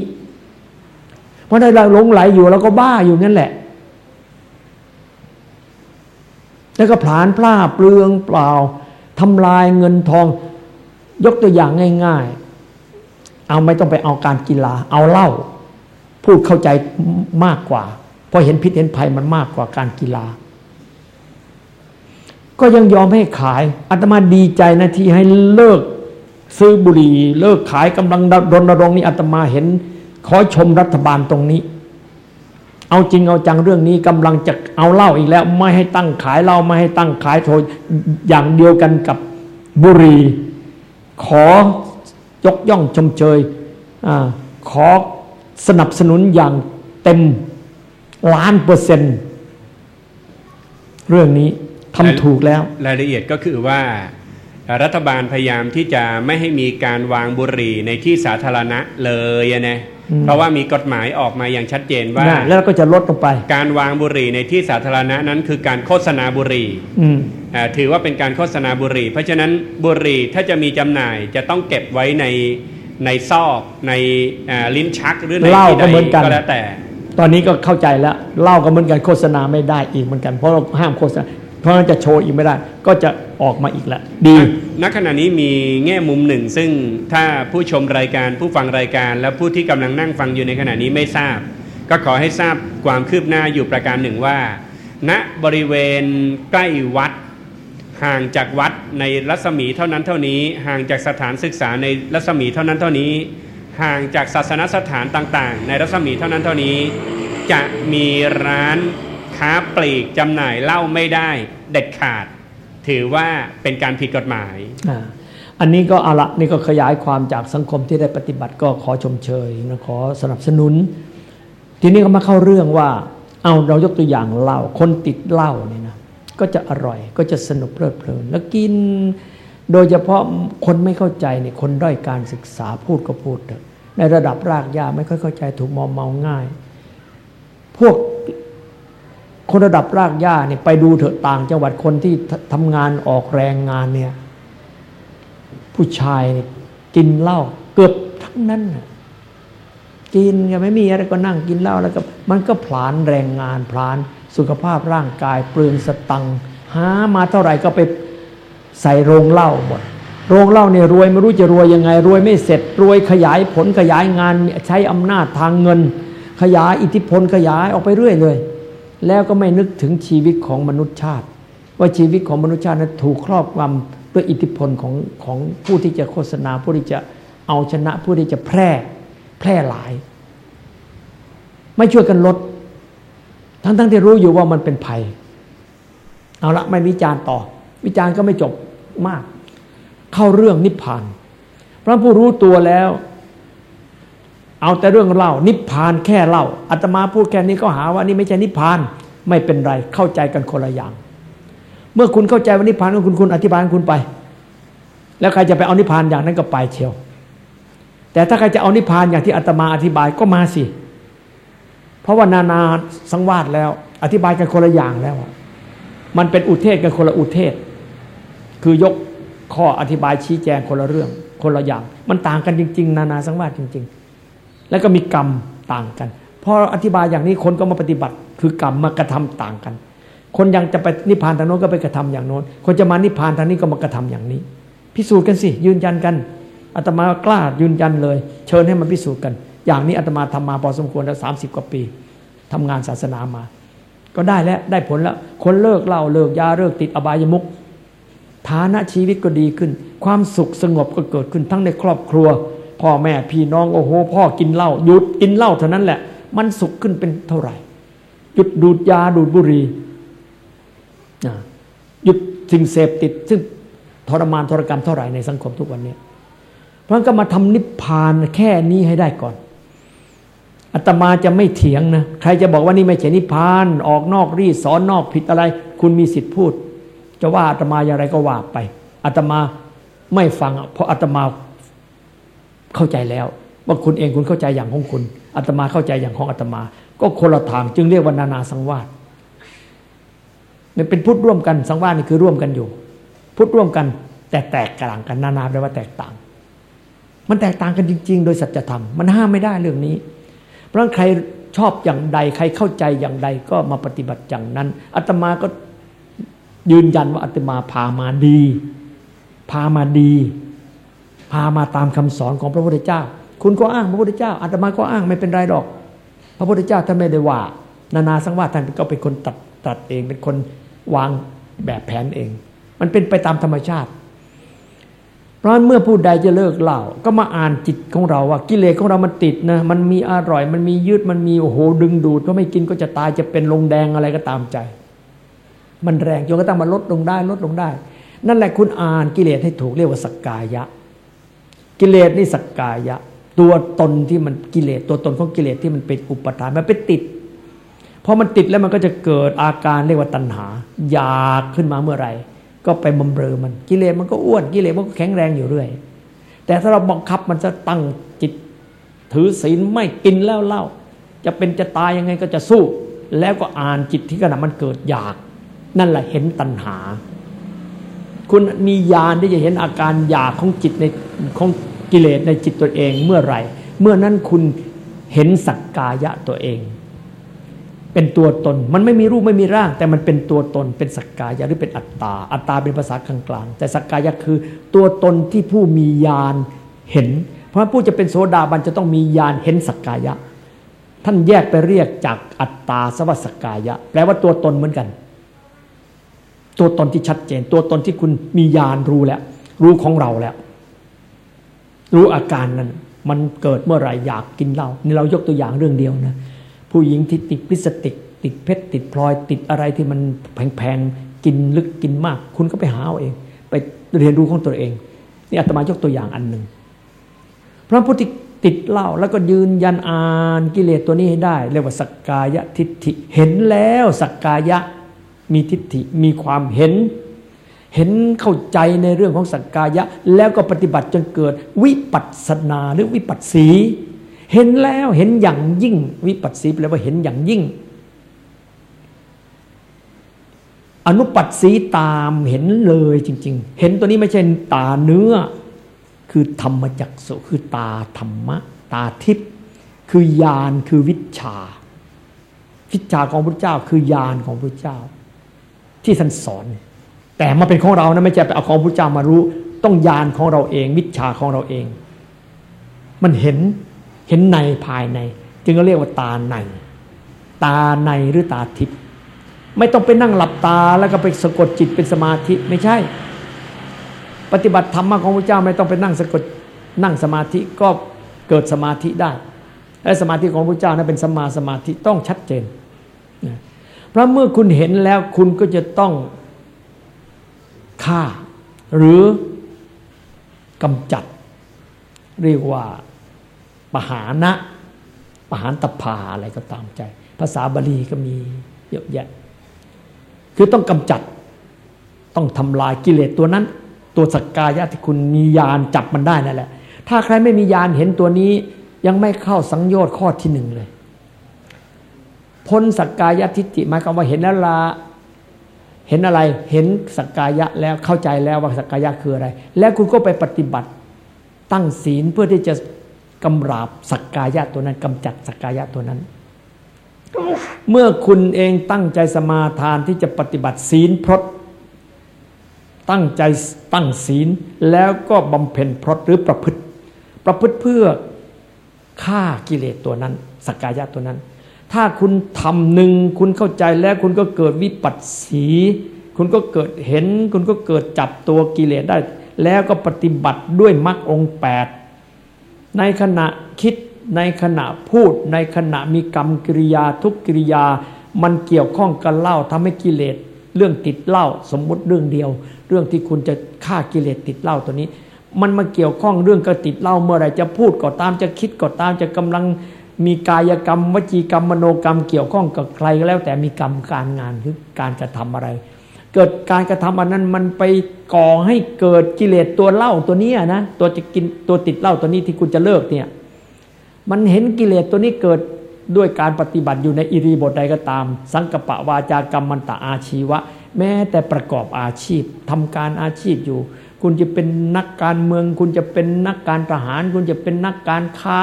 เพราะในเราหลงไหลอยู่เราก็บ้าอยู่นั่นแหละ แล้วก็ผลานพลาเปลืองเปล่าทำลายเงินทอง ยกตัวอย่างง่าย ๆ เอาไม่ต้องไปเอาการกีฬา เอาเหล้าพูดเข้าใจมากกว่า เพราะเห็นพิษเห็นภัยมันมากกว่าการกีฬา ก็ยังยอมให้ขายอาตมาดีใจนะที่ให้เลิก ซื้อบุหรี่เลิกขายกำลังรณรงค์นี้อาตมาเห็น ขอชมรัฐบาลตรงนี้ เอาจริงเอาจังเรื่องนี้กำลังจะเอาเหล้าอีกแล้ว ไม่ให้ตั้งขายเหล้าไม่ให้ตั้งขายโทอย่างเดียวกันกับบุรีขอยกย่องชมเชยอขอสนับสนุนอย่างเต็มล้านเปอร์เซ็นต์เรื่องนี้ทำถูกแล้ว รายละเอียดก็คือว่า รัฐบาลพยายามที่จะไม่ให้มีการวางบุหรี่ในที่สาธารณะเลยนะเพราะว่ามีกฎหมายออกมาอย่างชัดเจนว่า แล้วก็จะลดลงไป การวางบุหรี่ในที่สาธารณะนั้นคือการโฆษณาบุหรี่ถือว่าเป็นการโฆษณาบุหรี่ เพราะฉะนั้นบุหรี่ถ้าจะมีจำหน่ายจะต้องเก็บไว้ในในซอกในลิ้นชักหรือในที่ใดก็แล้วแต่ ตอนนี้ก็เข้าใจแล้วเล่าก็เหมือนกันโฆษณาไม่ได้อีกเหมือนกันเพราะเราห้ามโฆษณา เพราะนั้นจะโชว์อีกไม่ได้ ก็จะออกมาอีกแล้วดีณขณะนี้มีแง่มุมหนึ่ง ซึ่งถ้าผู้ชมรายการผู้ฟังรายการ และผู้ที่กำลังนั่งฟังอยู่ในขณะนี้ไม่ทราบ ก็ขอให้ทราบความคืบหน้าอยู่ประการหนึ่งว่า ณบริเวณใกล้วัด ห่างจากวัดในรัศมีเท่านั้นเท่านี้ ห่างจากสถานศึกษาในรัศมีเท่านั้นเท่านี้ ห่างจากศาสนสถานต่างๆ ในรัศมีเท่านั้นเท่านี้ จะมีร้าน ค้าปลีกจำหน่ายเหล้าไม่ได้เด็ดขาด ถือว่าเป็นการผิดกฎหมายอันนี้ก็เอาละนี่ก็ขยายความจากสังคมที่ได้ปฏิบัติก็ขอชมเชยนะขอสนับสนุน ทีนี้ก็มาเข้าเรื่องว่า เอาเรายกตัวอย่างเหล้าคนติดเหล้านี่นะก็จะอร่อยก็จะสนุกเพลิดเพลิน แล้วกิน โดยเฉพาะคนไม่เข้าใจเนี่ยคนด้อยการศึกษาพูดก็พูดเถอะในระดับรากหญ้าไม่ค่อยเข้าใจถูกมอมเมาง่าย พวก คนระดับรากหญ้าเนี่ยไปดูเถอะต่างจังหวัดคนที่ทำงานออกแรงงานเนี่ย ผู้ชายกินเหล้าเกือบทั้งนั้นกินก็ไม่มีอะไรก็นั่งกินเหล้าแล้วก็มันก็ผลานแรงงานผลานสุขภาพร่างกายเปลืองสตังหามาเท่าไหร่ก็ไปใส่โรงเหล้าหมดโรงเหล้าเนี่ยรวยไม่รู้จะรวยยังไง รวยไม่เสร็จรวยขยายผลขยายงานใช้อำนาจทางเงิน ขยายอิทธิพลขยายออกไปเรื่อยเลย แล้วก็ไม่นึกถึงชีวิตของมนุษยชาติ ว่าชีวิตของมนุษยชาตินั้นถูกครอบงำด้วยอิทธิพลของของผู้ที่จะโฆษณาผู้ที่จะเอาชนะผู้ที่จะแพร่แพร่หลาย ไม่ช่วยกันลด ทั้งทั้งที่รู้อยู่ว่ามันเป็นภัย เอาละไม่วิจารณ์ต่อ วิจารณ์ก็ไม่จบมาก เข้าเรื่องนิพพานพระผู้รู้ตัวแล้ว เอาแต่เรื่องเล่า นิพพานแค่เล่าอาตมาพูดแค่นี้ก็หาว่านี่ไม่ใช่นิพพานไม่เป็นไรเข้าใจกันคนละอย่าง เมื่อคุณเข้าใจว่านิพพานของคุณคุณอธิบายคุณไป แล้วใครจะไปเอานิพพานอย่างนั้นก็ไปเชียว แต่ถ้าใครจะเอานิพพานอย่างที่อาตมาอธิบายก็มาสิ เพราะว่านานาสังวาสแล้ว อธิบายกันคนละอย่างแล้ว มันเป็นอุเทศกันคนละอุเทศ คือยกข้ออธิบายชี้แจงคนละเรื่องคนละอย่าง มันต่างกันจริง ๆ นานาสังวาสจริง ๆ แล้วก็มีกรรมต่างกันพออธิบายอย่างนี้คนก็มาปฏิบัติ คือกรรมมากระทำต่างกัน คนยังจะไปนิพพานทางโน้นก็ไปกระทำอย่างโน้น คนจะมานิพพานทางนี้ก็มากระทำอย่างนี้ พิสูจน์กันสิยืนยันกันอาตมากล้ายืนยันเลย เชิญให้มันพิสูจน์กัน อย่างนี้อาตมาทำมาพอสมควรแล้วสามสิบกว่าปีทำงานศาสนามา ก็ได้แล้วได้ผลแล้วคนเลิกเหล้าเลิกยาเลิกติดอบายมุขฐานะชีวิตก็ดีขึ้น ความสุขสงบก็เกิดขึ้นทั้งในครอบครัว พ่อแม่พี่น้องโอ้โห พ่อกินเหล้าหยุดกินเหล้าเท่านั้นแหละ มันสุขขึ้นเป็นเท่าไหร่หยุดดูดยาดูดบุหรี่หยุดสิ่งเสพติด ซึ่งทรมานทรกรรมเท่าไหร่ในสังคมทุกวันนี้ เพราะงั้นก็มาทำนิพพานแค่นี้ให้ได้ก่อนอาตมาจะไม่เถียงนะ ใครจะบอกว่านี่ไม่ใช่นิพพาน ออกนอกรีสอนนอกผิดอะไร คุณมีสิทธิ์พูด จะว่าอาตมาอย่างไรก็ว่าไปอาตมาไม่ฟังเพราะอาตมา เข้าใจแล้ว ว่าคุณเองคุณเข้าใจอย่างของคุณอาตมาเข้าใจอย่างของอาตมา ก็คนละทางจึงเรียกว่านานาสังวาสมันเป็นพุทธร่วมกันสังวาสนี่คือร่วมกันอยู่ พุทธร่วมกัน แต่แตกต่างกันนานาแปลว่าแตกต่าง มันแตกต่างกันจริง ๆ โดยสัจธรรมมันห้ามไม่ได้เรื่องนี้ เพราะใครชอบอย่างใดใครเข้าใจอย่างใดก็มาปฏิบัติอย่างนั้นอาตมาก็ยืนยันว่าอาตมาพามาดี พามาดี พามาตามคำสอนของพระพุทธเจ้า คุณก็อ้างพระพุทธเจ้าอาตมาก็อ้างไม่เป็นไรหรอก พระพุทธเจ้าท่านไม่ได้ว่า นานาสังวาสท่านก็เป็นคนตัดตัดเองเป็นคนวางแบบแผนเอง มันเป็นไปตามธรรมชาติ เพราะเมื่อผู้ใดจะเลิกเหล่า ก็มาอ่านจิตของเราว่ากิเลสของเรามันติดนะมันมีอร่อย มันมียืดมันมีโอ้โหดึงดูดก็ไม่กินก็จะตายจะเป็นลงแดงอะไรก็ตามใจ มันแรงจนกระทั่งมันลดลงได้ลดลงได้ นั่นแหละคุณอ่านกิเลสให้ถูกเรียกว่าสกกายะ กิเลสนี่สักกายะ ตัวตนที่มันกิเลสตัวตนของกิเลสที่มันเป็นอุปทานมันไปติดพอมันติดแล้วมันก็จะเกิดอาการเรียกว่าตัณหา อยากขึ้นมาเมื่อไหร่ ก็ไปบำเรอมันกิเลสมันก็อ้วนกิเลสมันก็แข็งแรงอยู่เรื่อย แต่ถ้าเราบังคับมันจะตั้งจิต ถือศีลไม่กินแล้วเล่า จะเป็นจะตายยังไงก็จะสู้ แล้วก็อ่านจิตที่ขณะมันเกิดอยาก นั่นแหละเห็นตัณหา คุณมีญาณที่จะเห็นอาการอยากของจิตในของกิเลสในจิตตัวเองเมื่อไหร่ เมื่อนั้นคุณเห็นสักกายะตัวเอง เป็นตัวตนมันไม่มีรูปไม่มีร่าง แต่มันเป็นตัวตนเป็นสักกายะหรือเป็นอัตตา อัตตาเป็นภาษากลางๆแต่สักกายะคือตัวตนที่ผู้มีญาณเห็น เพราะผู้จะเป็นโสดาบันจะต้องมีญาณเห็นสักกายะ ท่านแยกไปเรียกจากอัตตาสวัสกายะ แปลว่าตัวตนเหมือนกัน ตัวตนที่ชัดเจน ตัวตนที่คุณมีญาณรู้แล้ว รู้ของเราแล้ว รู้อาการนั้น มันเกิดเมื่อไหร่อยากกินเหล้านี่เรายกตัวอย่างเรื่องเดียวนะ ผู้หญิงที่ติดพิสติก ติดเพชรติดพลอย ติดอะไรที่มันแพงๆกินลึกกินมาก คุณก็ไปหาเอาเอง ไปเรียนรู้ของตัวเองนี่อาตมายกตัวอย่างอันหนึ่งพระพุทธติดเหล้าแล้วก็ยืนยันอ่านกิเลสตัวนี้ให้ได้ เรียกว่าสักกายทิฏฐิเห็นแล้วสักกายะ มีทิฏฐิมีความเห็น เห็นเข้าใจในเรื่องของสักกายะ แล้วก็ปฏิบัติจนเกิดวิปัสสนาหรือวิปัสสี เห็นแล้วเห็นอย่างยิ่ง วิปัสสีแปลว่าเห็นอย่างยิ่ง อนุปัสสีตามเห็นเลยจริง ๆ เห็นตัวนี้ไม่ใช่ตาเนื้อ คือธรรมจักสุคือตาธรรมะ ตาทิพย์คือญาณคือวิชาวิชาของพระเจ้าคือญาณของพระเจ้า ที่ท่านสอน แต่มาเป็นของเรานะไม่ใช่ไปเอาของพระเจ้ามารู้ ต้องญาณของเราเอง วิชาของเราเอง มันเห็นเห็นในภายใน จึงเรียกว่าตาใน ตาในหรือตาทิพย์ไม่ต้องไปนั่งหลับตาแล้วก็ไปสะกดจิตเป็นสมาธิไม่ใช่ ปฏิบัติธรรมของพระเจ้าไม่ต้องไปนั่งสะกดนั่งสมาธิก็เกิดสมาธิได้ และสมาธิของพระเจ้านั้นเป็นสมาสมาธิต้องชัดเจน ราะเมื่อคุณเห็นแล้วคุณก็จะต้องฆ่า หรือกำจัด เรียกว่าปหานะปหานตภาอะไรก็ตามใจ ภาษาบาลีก็มีเยอะแยะ คือต้องกำจัด ต้องทำลายกิเลสตัวนั้น ตัวสักกายะที่คุณมียานจับมันได้นั่นแหละ ถ้าใครไม่มียานเห็นตัวนี้ยังไม่เข้าสังโยชน์ข้อที่หนึ่งเลย พ้นสักกายทิฏฐิหมายความว่าเห็นแล้วละเห็นอะไรเห็นสักกายะแล้วเข้าใจแล้วว่าสักกายะคืออะไร แล้วคุณก็ไปปฏิบัติ ตั้งศีลเพื่อที่จะกำราบสักกายะตัวนั้นกำจัดสักกายะตัวนั้น เมื่อคุณเองตั้งใจสมาทานที่จะปฏิบัติศีลพรตตั้งใจตั้งศีลแล้วก็บำเพ็ญพรตหรือประพฤติ ประพฤติเพื่อฆ่ากิเลสตัวนั้น สักกายะตัวนั้น ถ้าคุณทำหนึ่งคุณเข้าใจแล้วคุณก็เกิดวิปัสสี คุณก็เกิดเห็น คุณก็เกิดจับตัวกิเลสได้ แล้วก็ปฏิบัติด้วยมรรคองแปดในขณะคิดในขณะพูด ในขณะมีกรรมกิริยาทุกกิริยา มันเกี่ยวข้องกันเล่าทำให้กิเลสเรื่องติดเหล้าสมมุติเรื่องเดียว เรื่องที่คุณจะฆ่ากิเลสติดเหล้าตัวนี้ มันมาเกี่ยวข้องเรื่องกระติดเหล้าเมื่อไรจะพูดก็ตามจะคิดก็ตามจะกำลัง มีกายกรรม วจีกรรมมโนกรรมเกี่ยวข้องกับใครก็แล้ว แต่มีกรรมการงานหรือการกระทำอะไร เกิดการกระทำอันนั้นมันไปก่อให้เกิดกิเลสตัวเล้าตัวนี้นะตัวจะกินตัวติดเล้าตัวนี้ที่คุณจะเลิกเนี่ยมันเห็นกิเลสตัวนี้เกิดด้วยการปฏิบัติอยู่ในอิริบทใดก็ตาม สังกปะวาจากรรมมันตะอาชีวะ แม้แต่ประกอบอาชีพทำการอาชีพอยู่ คุณจะเป็นนักการเมือง คุณจะเป็นนักการทหาร คุณจะเป็นนักการค้า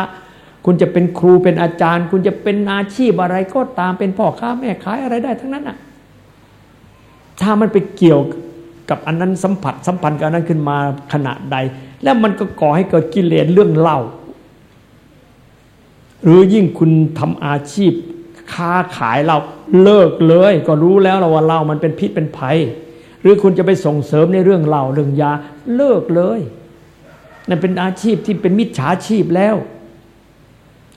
คุณจะเป็นครูเป็นอาจารย์ คุณจะเป็นอาชีพอะไรก็ตามเป็นพ่อค้าแม่ขายอะไรได้ทั้งนั้นอะถ้ามันไปเกี่ยวกับอันนั้นสัมผัสสัมพันธ์กับนั้นขึ้นมาขณะใด แล้วมันก็ก่อให้เกิดกิเลสเรื่องเล่า หรือยิ่งคุณทำอาชีพค้าขายเราเลิกเลย ก็รู้แล้วว่าเรามันเป็นพิษเป็นภัย หรือคุณจะไปส่งเสริมในเรื่องเหล้าเรื่องยาเลิกเลยนั่นเป็นอาชีพที่เป็นมิจฉาชีพแล้ว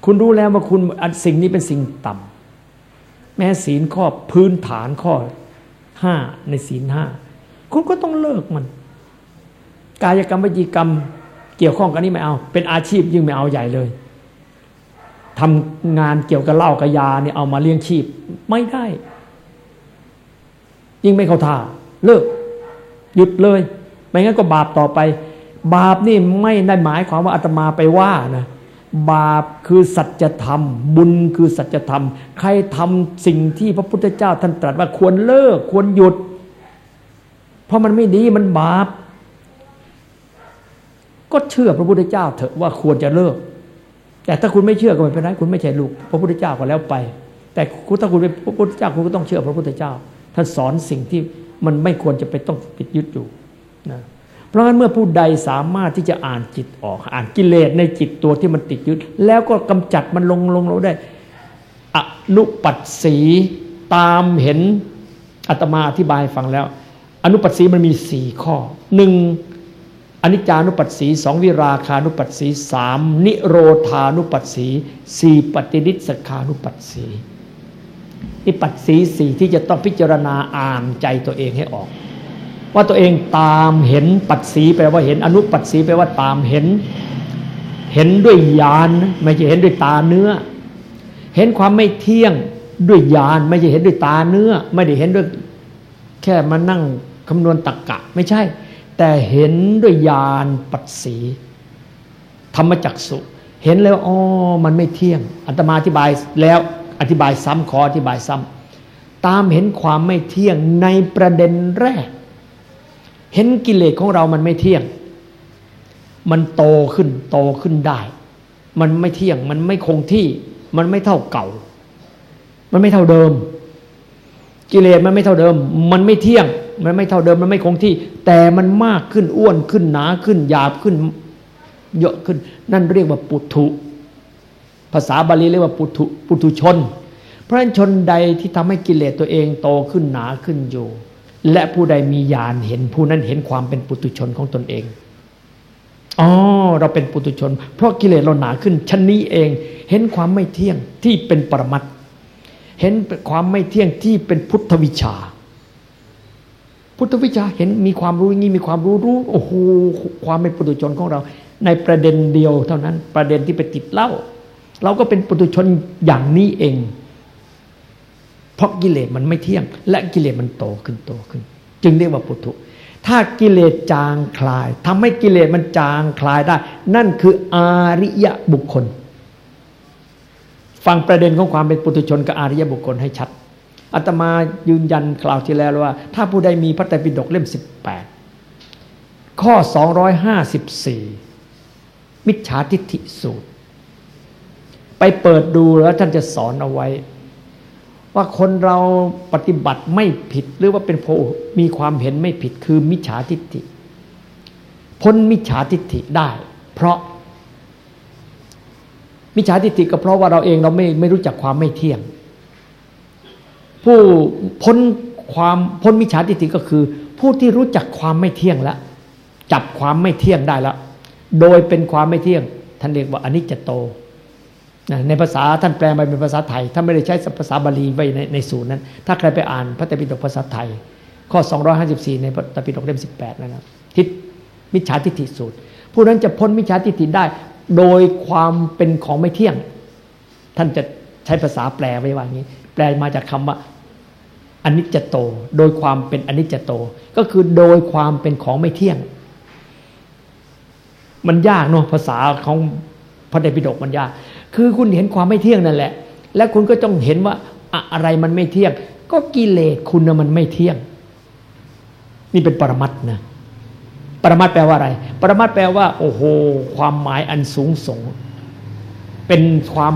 คุณรู้แล้วว่าคุณสิ่งนี้เป็นสิ่งต่ำแม้ศีลข้อพื้นฐานข้อห้าในศีลห้าคุณก็ต้องเลิกมัน กายกรรมวิจีกรรมเกี่ยวข้องกันนี้ไม่เอา เป็นอาชีพยิ่งไม่เอาใหญ่เลยทำงานเกี่ยวกับเหล้ากับยาเนี่ยเอามาเลี้ยงชีพไม่ได้ ยิ่งไม่เข้าท่า เลิก หยุดเลย ไม่งั้นก็บาปต่อไป บาปนี่ไม่ได้หมายความว่าอาตมาไปว่านะ บาปคือสัจธรรม บุญคือสัจธรรม ใครทำสิ่งที่พระพุทธเจ้าท่านตรัสว่าควรเลิกควรหยุด เพราะมันไม่ดีมันบาป ก็เชื่อพระพุทธเจ้าเถอะว่าควรจะเลิก แต่ถ้าคุณไม่เชื่อก็ไม่เป็นไรคุณไม่ใช่ลูกพระพุทธเจ้าก็แล้วไป แต่ถ้าคุณเป็นพระพุทธเจ้าคุณก็ต้องเชื่อพระพุทธเจ้าท่านสอนสิ่งที่มันไม่ควรจะไปต้องปิดยึดอยู่นะ ราะฉะนั้นเมื่อผู้ใดสามารถที่จะอ่านจิตออก อ่านกิเลสในจิตตัวที่มันติดยึดแล้วก็กำจัดมันลงลงเราได้อนุปัสสีตามเห็นอาตมาอธิบายฟังแล้ว อนุปัสสีมันมีสี่ข้อหนึ่งอนิจจานุปัสสีสองวิราคานุปัสสีสามนิโรธานุปัสสีสี่ปฏินิสขานุปัสสีนิปัสสีสี่ที่จะต้องพิจารณาอ่านใจตัวเองให้ออก ว่าตัวเองตามเห็นปัสสีแปลว่าเห็นอนุปัสสีแปลว่าตามเห็น เห็นด้วยญาณไม่ใช่เห็นด้วยตาเนื้อ เห็นความไม่เที่ยงด้วยญาณไม่ใช่เห็นด้วยตาเนื้อ ไม่ได้เห็นด้วยแค่มานั่งคำนวณตรกกะ ไม่ใช่ แต่เห็นด้วยญาณปัสสีธรรมจักสุเห็นแล้วอ๋อมันไม่เที่ยงอัตมาอธิบายแล้วอธิบายซ้ำขออธิบายซ้ำตามเห็นความไม่เที่ยงในประเด็นแรก เห็นกิเลสของเรามันไม่เที่ยง มันโตขึ้นโตขึ้นได้ มันไม่เที่ยง มันไม่คงที่ มันไม่เท่าเก่า มันไม่เท่าเดิม กิเลสมันไม่เท่าเดิม มันไม่เที่ยง มันไม่เท่าเดิม มันไม่คงที่ แต่มันมากขึ้นอ้วนขึ้นหนาขึ้นหยาบขึ้น เยอะขึ้น นั่นเรียกว่าปุถุ ภาษาบาลีเรียกว่าปุถุ ปุถุชนเพราะฉะนั้นชนใดที่ทำให้กิเลสตัวเองโตขึ้นหนาขึ้นอยู่ และผู้ใดมีญาณเห็นผู้นั้นเห็นความเป็นปุถุชนของตนเองอ๋อเราเป็นปุถุชน เพราะกิเลสเราหนาขึ้นชั้นนี้เอง เห็นความไม่เที่ยงที่เป็นปรมัตถ์เห็นความไม่เที่ยงที่เป็นพุทธวิชา พุทธวิชาเห็นมีความรู้อย่างนี้มีความรู้รู้โอ้โหความเป็นปุถุชนของเรา ในประเด็นเดียวเท่านั้นประเด็นที่ไปติดเล้าเราก็เป็นปุถุชนอย่างนี้เอง เพราะกิเลสมันไม่เที่ยง และกิเลสมันโตขึ้นโตขึ้น จึงเรียกว่าปุถุ ถ้ากิเลสจางคลายทำให้กิเลสมันจางคลายได้ นั่นคืออาริยบุคคล ฟังประเด็นของความเป็นปุถุชนกับอาริยบุคคลให้ชัดอาตมายืนยันคราวที่แล้วว่า ถ้าผู้ใดมีพระไตรปิฎกเล่ม 18 ข้อ 254 มิจฉาทิฏฐิสูตร ไปเปิดดูแล้วท่านจะสอนเอาไว้ ว่าคนเราปฏิบัติไม่ผิดหรือว่าเป็นผู้มีความเห็นไม่ผิดคือมิจฉาทิฏฐิพ้นมิจฉาทิฏฐิได้ เพราะ มิจฉาทิฏฐิก็เพราะว่าเราเองเราไม่ไม่รู้จักความไม่เที่ยง ผู้พ้นความพ้นมิจฉาทิฏฐิก็คือ ผู้ที่รู้จักความไม่เที่ยงแล้วจับความไม่เที่ยงได้แล้วโดยเป็นความไม่เที่ยง ท่านเรียกว่าอนิจจโต ในภาษาท่านแปลมาเป็นภาษาไทยท่านไม่ได้ใช้ภาษาบาลีไว้ในในสูตรนั้น ถ้าใครไปอ่านพระไตรปิฎกภาษาไทย ข้อ 254 ในพระไตรปิฎกเล่ม 18 นะครับทิศมิจฉาทิฏฐิสูตร ผู้นั้นจะพ้นมิจฉาทิฏฐิได้ โดยความเป็นของไม่เที่ยง ท่านจะใช้ภาษาแปลไว้ว่างี้ แปลมาจากคำว่าอนิจจโต โดยความเป็นอนิจจโต ก็คือโดยความเป็นของไม่เที่ยง มันยากเนาะภาษาของพระไตรปิฎกมันยาก คือคุณเห็นความไม่เที่ยงนั่นแหละ และคุณก็ต้องเห็นว่าอะไรมันไม่เที่ยง ก็กิเลสคุณนะมันไม่เที่ยง นี่เป็นปรมัตนะปรมัตแปลว่าอะไร ปรมัตแปลว่า โอ้โห ความหมายอันสูงส่ง เป็นความ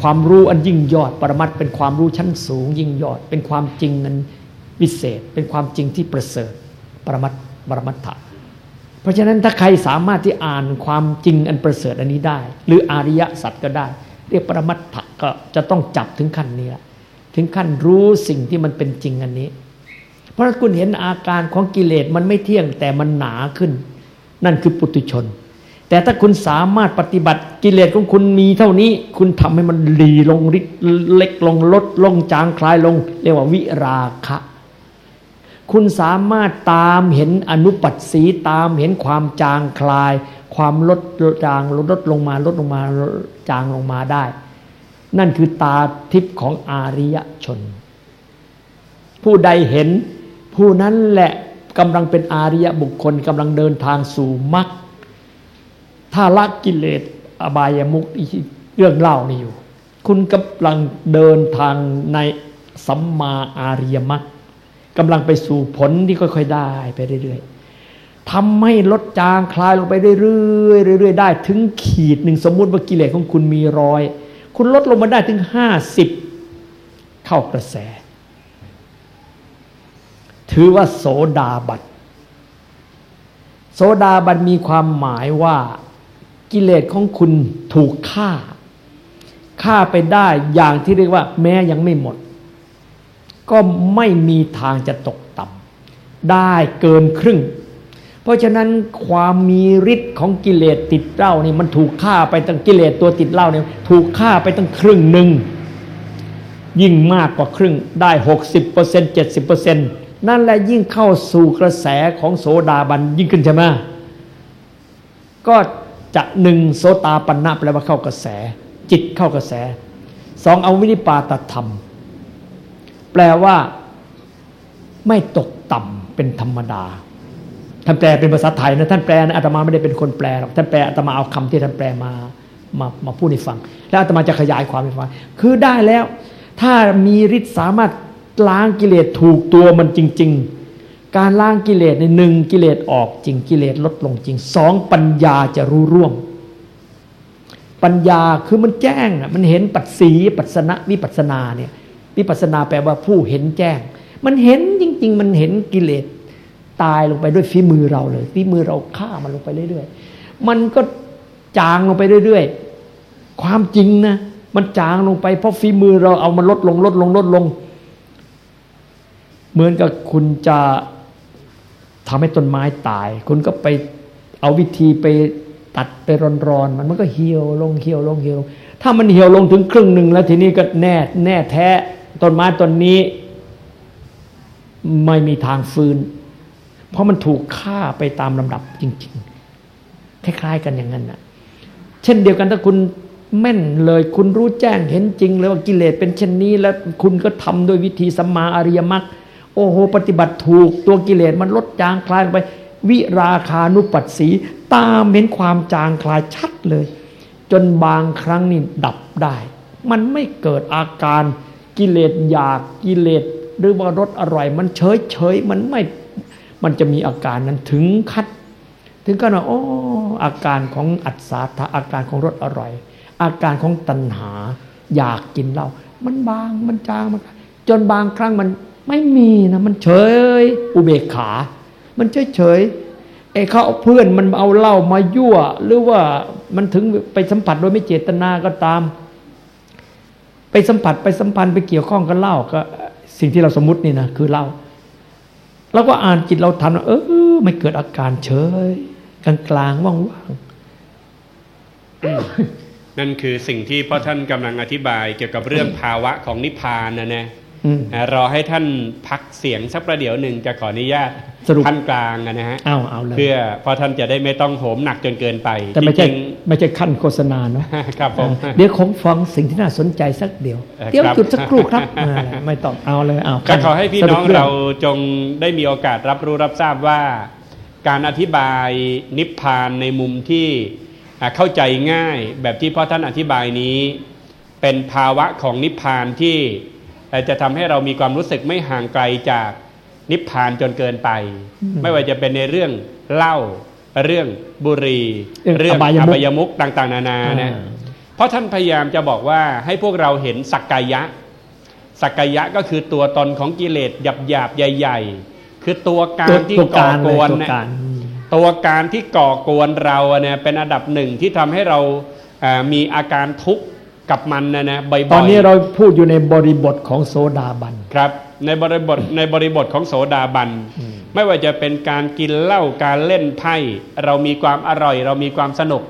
ความรู้อันยิ่งยอด ปรมัตเป็นความรู้ชั้นสูง ยิ่งยอด เป็นความจริงอันวิเศษ เป็นความจริงที่ประเสริฐ ปรมัตปรมัตถะ เพราะฉะนั้นถ้าใครสามารถที่อ่านความจริงอันประเสริฐอันนี้ได้ หรืออริยสัจก็ได้ เรียกปรมัตถะก็จะต้องจับถึงขั้นนี้ละถึงขั้นรู้สิ่งที่มันเป็นจริงอันนี้ เพราะคุณเห็นอาการของกิเลสมันไม่เที่ยงแต่มันหนาขึ้น นั่นคือปุถุชน แต่ถ้าคุณสามารถปฏิบัติกิเลสของคุณมีเท่านี้ คุณทำให้มันหลีลงริเล็กลงลดลงจางคลายลง เรียกว่าวิราคะ คุณสามารถตามเห็นอนุปัสสีตามเห็นความจางคลาย ความลดจางลดลดลงมาลดลงมาจางลงมาได้ นั่นคือตาทิพย์ของอาริยชน ผู้ใดเห็นผู้นั้นแหละกำลังเป็นอาริยบุคคลกำลังเดินทางสู่มรรคถ้าละกิเลสอบายมุกเรื่องเล่านี่อยู่ คุณกำลังเดินทางในสัมมาอาริยมรรค กำลังไปสู่ผลที่ค่อยๆได้ไปเรื่อยๆทำให้ลดจางคลายลงไปเรื่อยๆเรื่อยๆได้ ถึงขีดหนึ่งสมมุติว่ากิเลสของคุณมีร้อยคุณลดลงมาได้ถึงห้าสิบเข้ากระแส ถือว่าโสดาบันโสดาบันมีความหมายว่ากิเลสของคุณถูกฆ่าฆ่าไปได้อย่างที่เรียกว่า แม้ยังไม่หมด ก็ไม่มีทางจะตกต่ำได้เกินครึ่ง เพราะฉะนั้นความมีฤทธิ์ของกิเลสติดเหล้านี่มันถูกฆ่าไปตั้งกิเลสตัวติดเหล้าเนี่ยถูกฆ่าไปตั้งครึ่งหนึ่งยิ่งมากกว่าครึ่งได้หกสิบเปอร์เซ็นต์เจ็ดสิบเปอร์เซ็นต์นั่นแหละยิ่งเข้าสู่กระแสของโสดาบันยิ่งขึ้นใช่ไหมก็จะหนึ่งโสตาปันนะแปลว่าเข้ากระแส จิตเข้ากระแสสองเอาวินิปาตธรรม แปลว่า ไม่ตกต่ำเป็นธรรมดา ท่านแปลเป็นภาษาไทยนะท่านแปลนะอาตมาไม่ได้เป็นคนแปลหรอกท่านแปลอาตมาเอาคำที่ท่านแปลมามามาพูดให้ฟัง แล้วอาตมาจะขยายความให้ฟังคือได้แล้ว ถ้ามีฤทธิ์สามารถล้างกิเลสถูกตัวมันจริง ๆ การล้างกิเลสในหนึ่งกิเลสออกจริงกิเลสลดลงจริงสองปัญญาจะรู้ร่วม ปัญญาคือมันแจ้งมันเห็นปัจสีปัสนะวิปัสนาเนี่ย วิปัสนาแปลว่าผู้เห็นแจ้ง มันเห็นจริง ๆ มันเห็นกิเลสตายลงไปด้วยฝีมือเราเลยฝีมือเราฆ่ามันลงไปเรื่อยๆ มันก็จางลงไปเรื่อยๆ ความจริงนะ มันจางลงไปเพราะฝีมือเราเอามันลดลงลดลงลดลง เหมือนกับคุณจะทำให้ต้นไม้ตาย คุณก็ไปเอาวิธีไปตัดไปร้อนๆ มันมันก็เหี่ยวลงเหี่ยวลงเหี่ยวลง ถ้ามันเหี่ยวลงถึงครึ่งหนึ่งแล้วทีนี้ก็แน่แน่แท้ ต้นไม้ต้นนี้ ไม่มีทางฟื้น เพราะมันถูกฆ่าไปตามลำดับจริง ๆ คล้ายๆ กันอย่างนั้นนะเช่นเดียวกันถ้าคุณแม่นเลยคุณรู้แจ้งเห็นจริงเลยว่ากิเลสเป็นเช่นนี้ แล้วคุณก็ทำโดยวิธีสัมมาอริยมรรคโอ้โห ปฏิบัติถูกตัวกิเลสมันลดจางคลายลงไป วิราคานุปัสสี ตามเห็นความจางคลายชัดเลย จนบางครั้งนี่ดับได้ มันไม่เกิดอาการ กิเลสอยากกิเลสหรือว่ารสอร่อย มันเฉยเฉยมันไม่มันจะมีอาการนั้นถึงคัด ถึงก็ว่าโอ้อาการของอัศธาอาการของรสอร่อย อาการของตัณหา อยากกินเหล้ามันบางมันจางมันจนบางครั้งมันไม่มีนะมันเฉย อุเบกขา มันเฉยเฉยไอ้เขาเอาเพื่อนมันเอาเหล้ามายั่ว หรือว่ามันถึงไปสัมผัสโดยไม่เจตนาก็ตาม ไปสัมผัสไปสัมพันธ์ไปเกี่ยวข้องกับเหล้าก็สิ่งที่เราสมมตินี่นะคือเหล้าเราก็อ่านจิตเราทันว่าเออไม่เกิดอาการเฉยกลางกลางๆว่างนั่นคือสิ่งที่พ่อท่านกำลังอธิบายเกี่ยวกับเรื่องภาวะของนิพพานนะเนี่ย รอให้ท่านพักเสียงสักประเดี๋ยวหนึ่งจะขออนุญาตสรุปท่านกลางอะนะฮะเอาเอาเลยเพื่อพอท่านจะได้ไม่ต้องโหมหนักจนเกินไป แต่ไม่จใช่ริงไม่ใช่ขั้นโฆษณาเนาะๆครับผมเดี๋ยวคงฟังสิ่งที่น่าสนใจสักเดียวเอ่อเดี๋ยวครับจุดสักครู่ครับอ่าไม่ต้องเอาเลยเอาก็ขอให้พี่น้องสปเราจงได้มีโอกาสรับรู้รับทราบว่า การอธิบายนิพพานในมุมที่อ่าเข้าใจง่ายแบบที่พ่อท่านอธิบายนี้ เป็นภาวะของนิพพานที่เอ่อ จะทำให้เรามีความรู้สึกไม่ห่างไกลจากนิพพานจนเกินไป ไม่ว่าจะเป็นในเรื่องเหล้าเรื่องบุหรี่เรื่องเรื่องอบายมุขอบายมุกต่าง ๆ นานานะอ่าเพราะท่านพยายามจะบอกว่าให้พวกเราเห็นสักกายะ สักกายะก็คือตัวตนของกิเลสหยาบหยาบๆใหญ่ ๆ คือตัวการที่ตัวก่อการกเลยวนตัวนะการอืมตัวการที่ก่อกวนเราอะเนี่ยเป็นอันดับหนึ่งที่ทำให้เราอ่ามีอาการทุกข์ กับมันนะนะบ่อยๆตอนนี้เราพูดอยู่ในบริบทของโซดาบันครับ ในบริบทในบริบทของโสดาบันไม่ว่าจะเป็นการกินเหล้าการเล่นไพ่เรามีความอร่อย เรามีความสนุก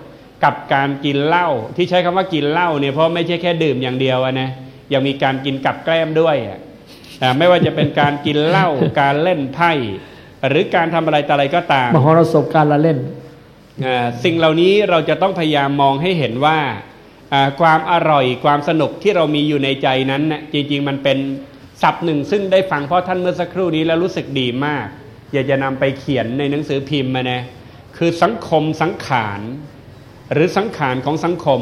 กับการกินเหล้าที่ใช้คำว่ากินเหล้าเนี่ยเพราะไม่ใช่แค่ดื่มอย่างเดียวอะนะยังมีการกินกับแกล้มด้วยอะอ่าไม่ว่าจะเป็นการกินเหล้าการเล่นไพ่หรือการทำอะไรต่ออะไรก็ตามมหรสพการละเล่นอ่าสิ่งเหล่านี้เราจะต้องพยายามมองให้เห็นว่าอ่า ความอร่อยความสนุกที่เรามีอยู่ในใจนั้นน่ะจริง ๆ มันเป็นศัพท์หนึ่ง ซึ่งได้ฟังพ่อท่านเมื่อสักครู่นี้แล้วรู้สึกดีมาก อยากจะนำไปเขียนในหนังสือพิมพ์มานะคือสังคมสังขารหรือสังขารของสังคม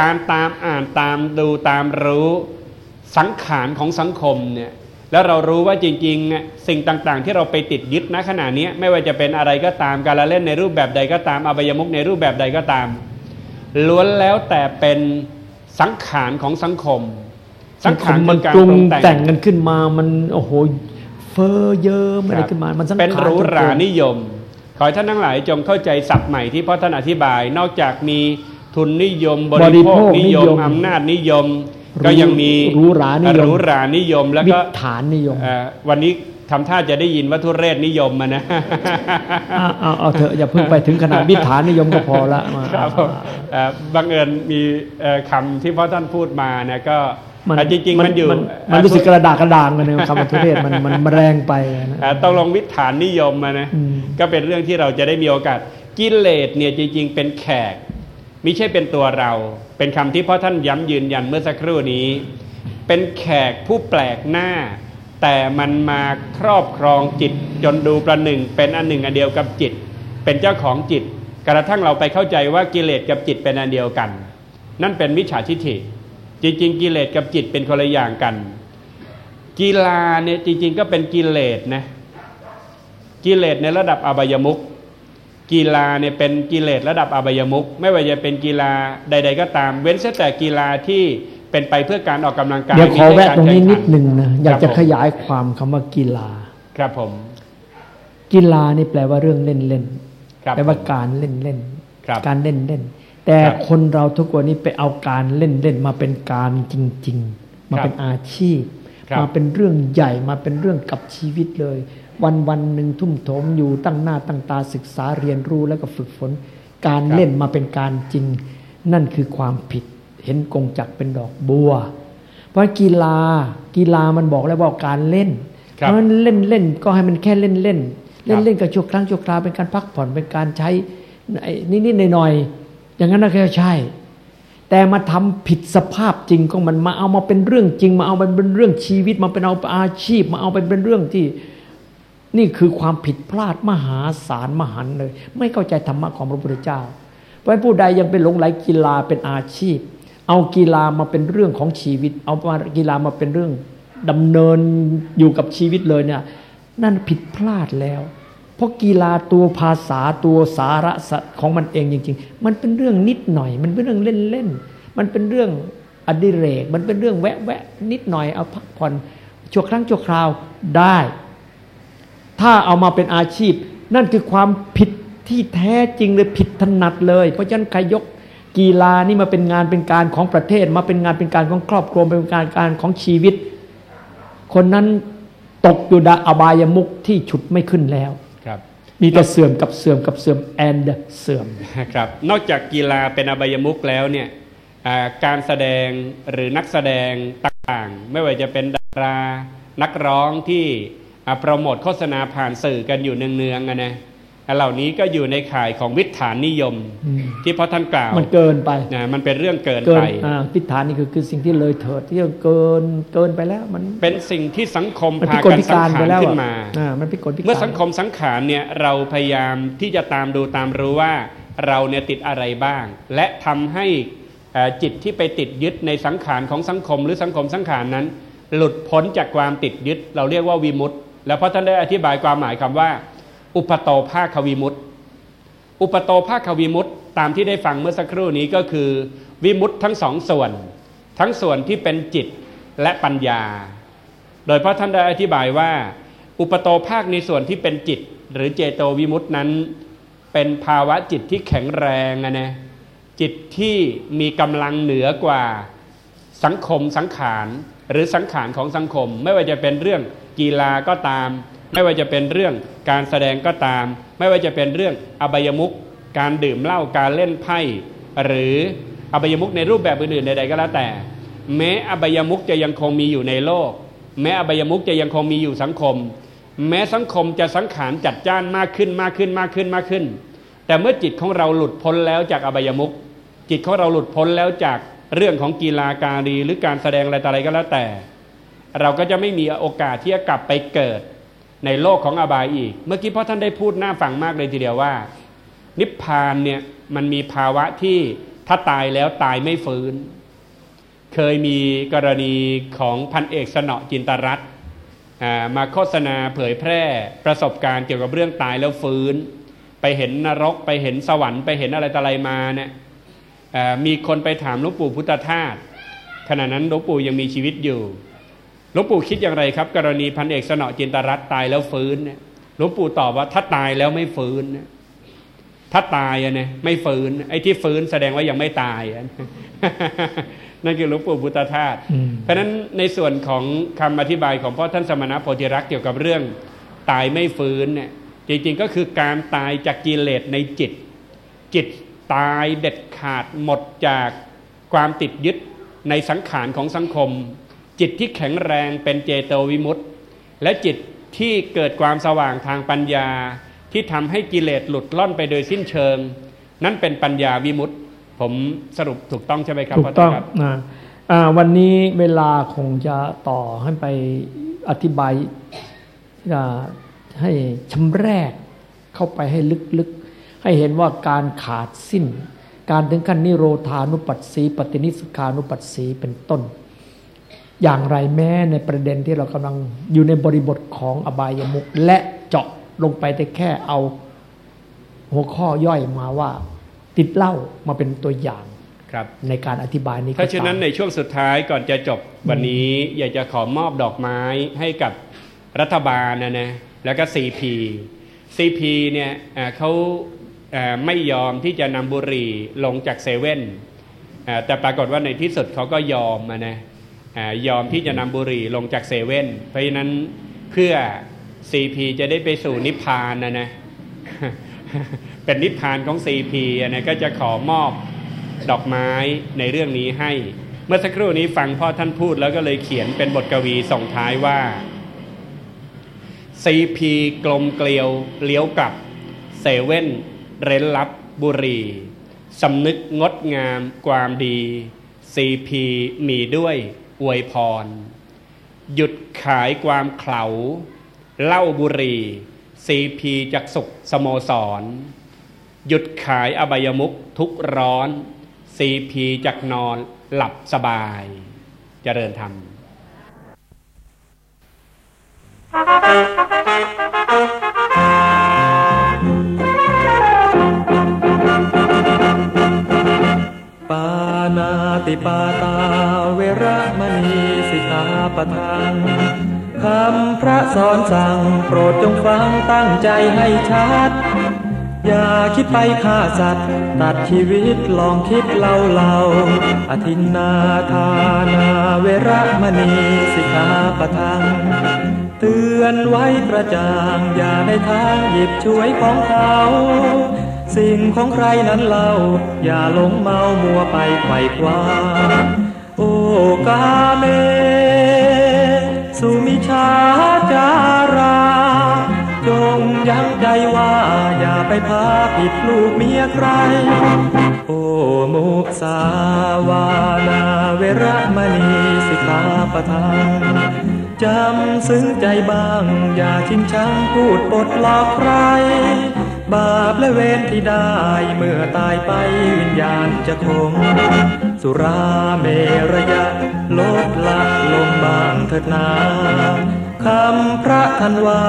การตามอ่านตามดูตามรู้สังขารของสังคมเนี่ยแล้วเรารู้ว่าจริงๆอะสิ่งต่างๆ ที่เราไปติดยึดณขณะนี้ไม่ว่าจะเป็นอะไรก็ตามการละเล่นในรูปแบบใดก็ตามอบายมุกในรูปแบบใดก็ตาม ล้วนแล้วแต่เป็นสังขารของสังคม สังขารมันคือการปรุงปรุงแต่งแต่งกันขึ้นมามันโอ้โหเฟอร์เยิ้มอะไรขึ้นมา มันสังขารเป็นหรูหราจนเกินนิยม ขอให้ท่านทั้งหลายจงเข้าใจศัพท์ใหม่ที่พ่อท่านอธิบาย นอกจากมีทุนนิยม บริโภคนิยมอำนาจนิยม ก็ยังมีหรูหรานิยมหรูหรานิยม แล้วมิก็ตรฐานนิยมเอ่อวันนี้ ทำท่าจะได้ยินว่าทุเรศนิยมมานะเอาเอาเอาเถอะอย่าเพิ่งไปถึงขนาดมิตรฐานนิยมก็พอละมาครับผมเอ่อบังเอิญมีเอ่อคำที่พ่อท่านพูดมานะก็มันเอ่อจริงๆมันอยู่มันมันรู้สึกกระดากกระดางกันในคำว่าทุเรศมันมันมันแรงไปนะเอ่อต้องลงมิตรฐานนิยมมานะอืมก็เป็นเรื่องที่เราจะได้มีโอกาสกิเลสเนี่ยจริง ๆ เป็นแขกไม่ใช่เป็นตัวเรา เป็นคำที่พ่อท่านย้ำยืนยันเมื่อสักครู่นี้ เป็นแขกผู้แปลกหน้า แต่มันมาครอบครองจิตจนดูประหนึ่ง เป็นอันหนึ่งอันเดียวกับจิต เป็นเจ้าของจิต กระทั่งเราไปเข้าใจว่ากิเลสกับจิตเป็นอันเดียวกัน นั่นเป็นมิจฉาทิฏฐิ จริง ๆ กิเลสกับจิตเป็นคนละอย่างกัน กีฬาเนี่ยจริง ๆ ก็เป็นกิเลสนะกิเลสในระดับอบายมุขกีฬาเนี่ยเป็นกิเลสระดับอบายมุขไม่ว่าจะเป็นกีฬาใด ๆ ก็ตาม เว้นแต่กีฬาที่ เป็นไปเพื่อการออกกำลังกายเดี๋ยวขอแวะตรงนี้ไม่ใช่นิดหนึ่งนะอยากจะครับผมขยายความคำว่ากีฬา ครับผม กีฬานี่แปลว่าเรื่องเล่นเล่นครับแปลว่าการเล่นเล่นครับการเล่นเล่น แต่ครับคนเราทุกวันนี้ไปเอาการเล่นเล่นมาเป็นการจริง ๆ มาเป็นอาชีพครับมาเป็นเรื่องใหญ่มาเป็นเรื่องกับชีวิตเลย วันวันหนึ่งทุ่มโถมอยู่ตั้งหน้าตั้งตาศึกษาเรียนรู้แล้วก็ฝึกฝน การเล่นมาเป็นการจริง นั่นคือความผิด เห็นกงจักรเป็นดอกบัว เพราะกีฬากีฬามันบอกแล้วว่าการเล่นคเพรับราะฉะนั้นเล่นเล่นก็ให้มันแค่เล่นเล่นครัเล่นบเล่นก็ชั่วครั้งชั่วคราวเป็นการพักผ่อนเป็นการใช้ไอ้นิดๆหน่อยๆอย่างนั้นน่ะแค่ใช่ แต่มาทำผิดสภาพจริงของมันมาเอามาเป็นเรื่องจริง มาเอาเป็นเรื่องชีวิตมาเป็นเอาอาชีพ มาเอาเป็นเรื่องที่นี่คือความผิดพลาดมหาศาลมหันต์เลย ไม่เข้าใจธรรมะของพระพุทธเจ้าเพราะฉะนั้นผู้ใดยังเป็นหลงไหลกีฬาเป็นอาชีพ เอากีฬามาเป็นเรื่องของชีวิต เอากีฬามาเป็นเรื่องดำเนินอยู่กับชีวิตเลยเนี่ยนั่นผิดพลาดแล้ว เพราะกีฬาตัวภาษาตัวสาระของมันเองจริง ๆ มันเป็นเรื่องนิดหน่อย มันเป็นเรื่องเล่นๆมันเป็นเรื่องอดิเรก มันเป็นเรื่องแวะแวะๆนิดหน่อยเอาพักผ่อนชั่วครั้งชั่วคราวได้ ถ้าเอามาเป็นอาชีพ นั่นคือความผิดที่แท้จริงเลยผิดถนัดเลย เพราะฉะนั้นใครยก กีฬานี่มาเป็นงานเป็นการของประเทศ มาเป็นงานเป็นการของครอบครัวเป็นการการของชีวิต คนนั้นตกอยู่ดาอบายมุกที่ฉุดไม่ขึ้นแล้วครับมีแต่เสื่อมกับเสื่อมกับเสื่อมแอนเสื่อมครับนอกจากกีฬาเป็นอบายมุขแล้วเนี่ยอ่าการแสดงหรือนักแสดงต่างๆ ไม่ว่าจะเป็นดารานักร้องที่อ่าโปรโมทโฆษณาผ่านสื่อกันอยู่เนืองๆอะนะอ่า เหล่านี้ก็อยู่ในข่ายของวิถานนิยมอืมที่พระท่านกล่าว มันเกินไปนะมันเป็นเรื่องเกินเกิไปนอ่าพิธานนี่คือคือสิ่งที่เลยเถิดที่เกินเกินไปแล้วมันเป็นสิ่งที่สังคมมันพาพิกลกันพิสังการขาไปรแล้วขึ้นอะมาอ่ามันพิกลพิการเมื่อสังคมสังขารเนี่ยเราพยายามที่จะตามดูตามรู้ว่าเราเนี่ยติดอะไรบ้าง และทำให้เอ่อจิตที่ไปติดยึดในสังขารของสังคมหรือสังคมสังขารนั้น หลุดพ้นจากความติดยึด เราเรียกว่าวิมุตต์แล้วพระท่านได้อธิบายความหมายคำว่า อุปโตภาควิมุตต์อุปโตภาควิมุตต์ตามที่ได้ฟังเมื่อสักครู่นี้ก็คือ วิมุตต์ทั้งสองส่วน ทั้งส่วนที่เป็นจิตและปัญญา โดยพระท่านได้อธิบายว่า อุปโตภาคในส่วนที่เป็นจิต หรือเจโตวิมุตตินั้น เป็นภาวะจิตที่แข็งแรงอะนะจิตที่มีกำลังเหนือกว่าสังคมสังขารหรือสังขารของสังคม ไม่ว่าจะเป็นเรื่องกีฬาก็ตาม ไม่ว่าจะเป็นเรื่องการแสดงก็ตาม ไม่ว่าจะเป็นเรื่องอบายมุขการดื่มเหล้าการเล่นไพ่หรืออบายมุขในรูปแบบอื่นๆใดๆก็แล้วแต่ แม้อบายมุขจะยังคงมีอยู่ในโลก แม้อบายมุขจะยังคงมีอยู่สังคม แม้สังคมจะสังขารจัดจ้านมากขึ้นมากขึ้นมากขึ้นมากขึ้น แต่เมื่อจิตของเราหลุดพ้นแล้วจากอบายมุขจิตของเราหลุดพ้นแล้วจากเรื่องของกีฬาการีหรือการแสดงอะไรต่ออะไรก็แล้วแต่ เราก็จะไม่มีโอกาสที่จะกลับไปเกิด ในโลกของอบายอีก เมื่อกี้พ่อท่านได้พูดหน้าฟังมากเลยทีเดียวว่า นิพพานเนี่ยมันมีภาวะที่ถ้าตายแล้วตายไม่ฟื้น เคยมีกรณีของพันเอกสนอจินตรัตมาโฆษณาเผยแพร่ประสบการณ์เกี่ยวกับเรื่องตายแล้วฟื้น ไปเห็นนรกไปเห็นสวรรค์ไปเห็นอะไรต่ออะไรมาเนี่ยมีคนไปถามหลวงปู่พุทธทาสขณะนั้นหลวงปู่ยังมีชีวิตอยู่ หลวงปู่คิดอย่างไรครับ กรณีพันเอกสนอจินตรัตน์ตายแล้วฟื้นเนี่ยหลวงปู่ตอบว่าถ้าตายแล้วไม่ฟื้นเนี่ยถ้าตายอะเนี่ยไม่ฟื้น ไอ้ที่ฟื้นแสดงว่ายังไม่ตายอะนั่นคือหลวงปู่พุทธทาสอืมเพราะฉะนั้นในส่วนของคำอธิบายของพ่อท่านสมณะโพธิรักษ์เกี่ยวกับเรื่อง ตายไม่ฟื้นเนี่ยจริงๆก็คือการตายจากกิเลสในจิต จิตตายเด็ดขาดหมดจากความติดยึดในสังขารของสังคม จิตที่แข็งแรงเป็นเจโตวิมุตต์และจิตที่เกิดความสว่างทางปัญญา ที่ทำให้กิเลสหลุดล่อนไปโดยสิ้นเชิง นั่นเป็นปัญญาวิมุตต์ผมสรุปถูกต้องใช่ไหมครับถูกพ่ต้องครับนะอ่าวันนี้เวลาคงจะต่อให้ไปอธิบายอ่าให้ชำแรกเข้าไปให้ลึกๆ ให้เห็นว่าการขาดสิ้น การถึงขั้นนิโรธานุปัสสี ปฏินิสขานุปัสสีเป็นต้น อย่างไรแม้ในประเด็นที่เรากำลังอยู่ในบริบทของอบายมุขและเจาะลงไปแต่แค่เอาหัวข้อย่อยมาว่า ติดเหล้ามาเป็นตัวอย่างครับในการอธิบายนี้ก็เพราะฉะนั้นตมในช่วงสุดท้ายก่อนจะจบวันนี้อยากจะขอมอบดอกไม้ให้กับรัฐบาลนะนะแล้วก็ CP CP เนี่ยเอ่อเขาเอ่อไม่ยอมที่จะนำบุหรี่ลงจากเซเว่นเอ่อแต่ปรากฏว่าในที่สุดเขาก็ยอมอะนะเอ่อ ยอมที่จะนำบุหรี่ลงจากเซเว่นเพราะฉะนั้นเพื่อ CP จะได้ไปสู่นิพพานนะนะเป็นนิพพานของ CP นะก็จะขอมอบดอกไม้ในเรื่องนี้ให้ เมื่อสักครู่นี้ฟังพ่อท่านพูดแล้วก็เลยเขียนเป็นบทกวีส่งท้ายว่าซีพีกลมเกลียวเลี้ยวกลับเซเว่นเร้นลับบุรีสำนึกงดงามความดีซีพีมีด้วย อวยพร หยุดขายความเขลาเหล้าบุหรี่ซีพีจักสุขสโมสร หยุดขายอบายมุขทุกข์ร้อนซีพีจักนอนหลับสบาย เจริญธรรมป ติปาตาเวระมณีสิกขาปะทังคำพระสอนสั่งโปรดจงฟังตั้งใจให้ชัด อย่าคิดไปฆ่าสัตว์ ตัดชีวิตลองคิดเล่าเล่าอธินนาทานาเวระมณีสิกขาปะทังเตือนไว้กระจ่าง อย่าในทางหยิบช่วยของเขา สิ่งของใครนั้นเล่า อย่าหลงเมามัวไปไขว่คว้าโอกาเม สุมิชาจารา จงยั้งใจว่า อย่าไปพาผิดลูกเมียใคร โอมุสาวานาเวระมณีสิกขาปะทังจำซึ้งใจบ้าง อย่าชิงชังพูดปดหลอกใคร บาปและเวรที่ได้เมื่อตายไปวิญญาณจะคง สุราเมรยะ ลดละลงบางเถิดนาคำพระทันว่า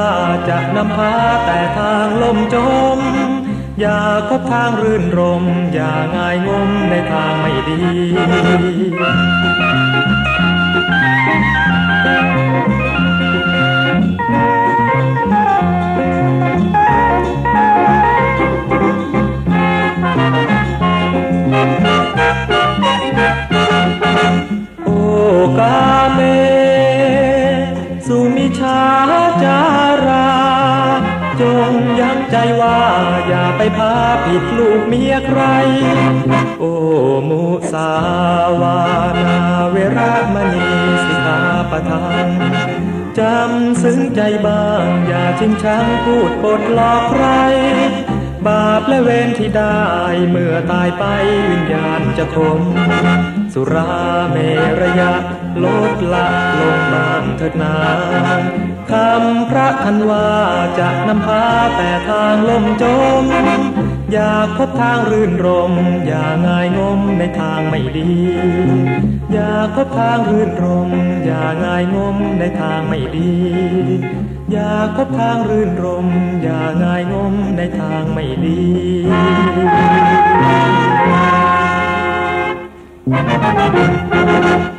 จะนำพาแต่ทางลมจม อย่าคบทางรื่นรม อย่าง่ายงมในทางไม่ดี ว่าอย่าไปพาผิดลูกเมียใคร โอ้มุสาวานาเวระมณีสิกาปะทังจำซึ้งใจบ้าง อย่าชิงชังพูดปดหลอกใคร บาปและเวรที่ได้ เมื่อตายไปวิญญาณจะคม สุราเมระยะลดละลงบางเถิดนาคำพระทันว่าจะนำพาแต่ทางลมจม อย่าพบทางรื่นรม อย่าง่ายงมในทางไม่ดี อย่าพบทางรื่นรม อย่าง่ายงมในทางไม่ดี อย่าพบทางรื่นรม อย่าง่ายงมในทางไม่ดี Thank you.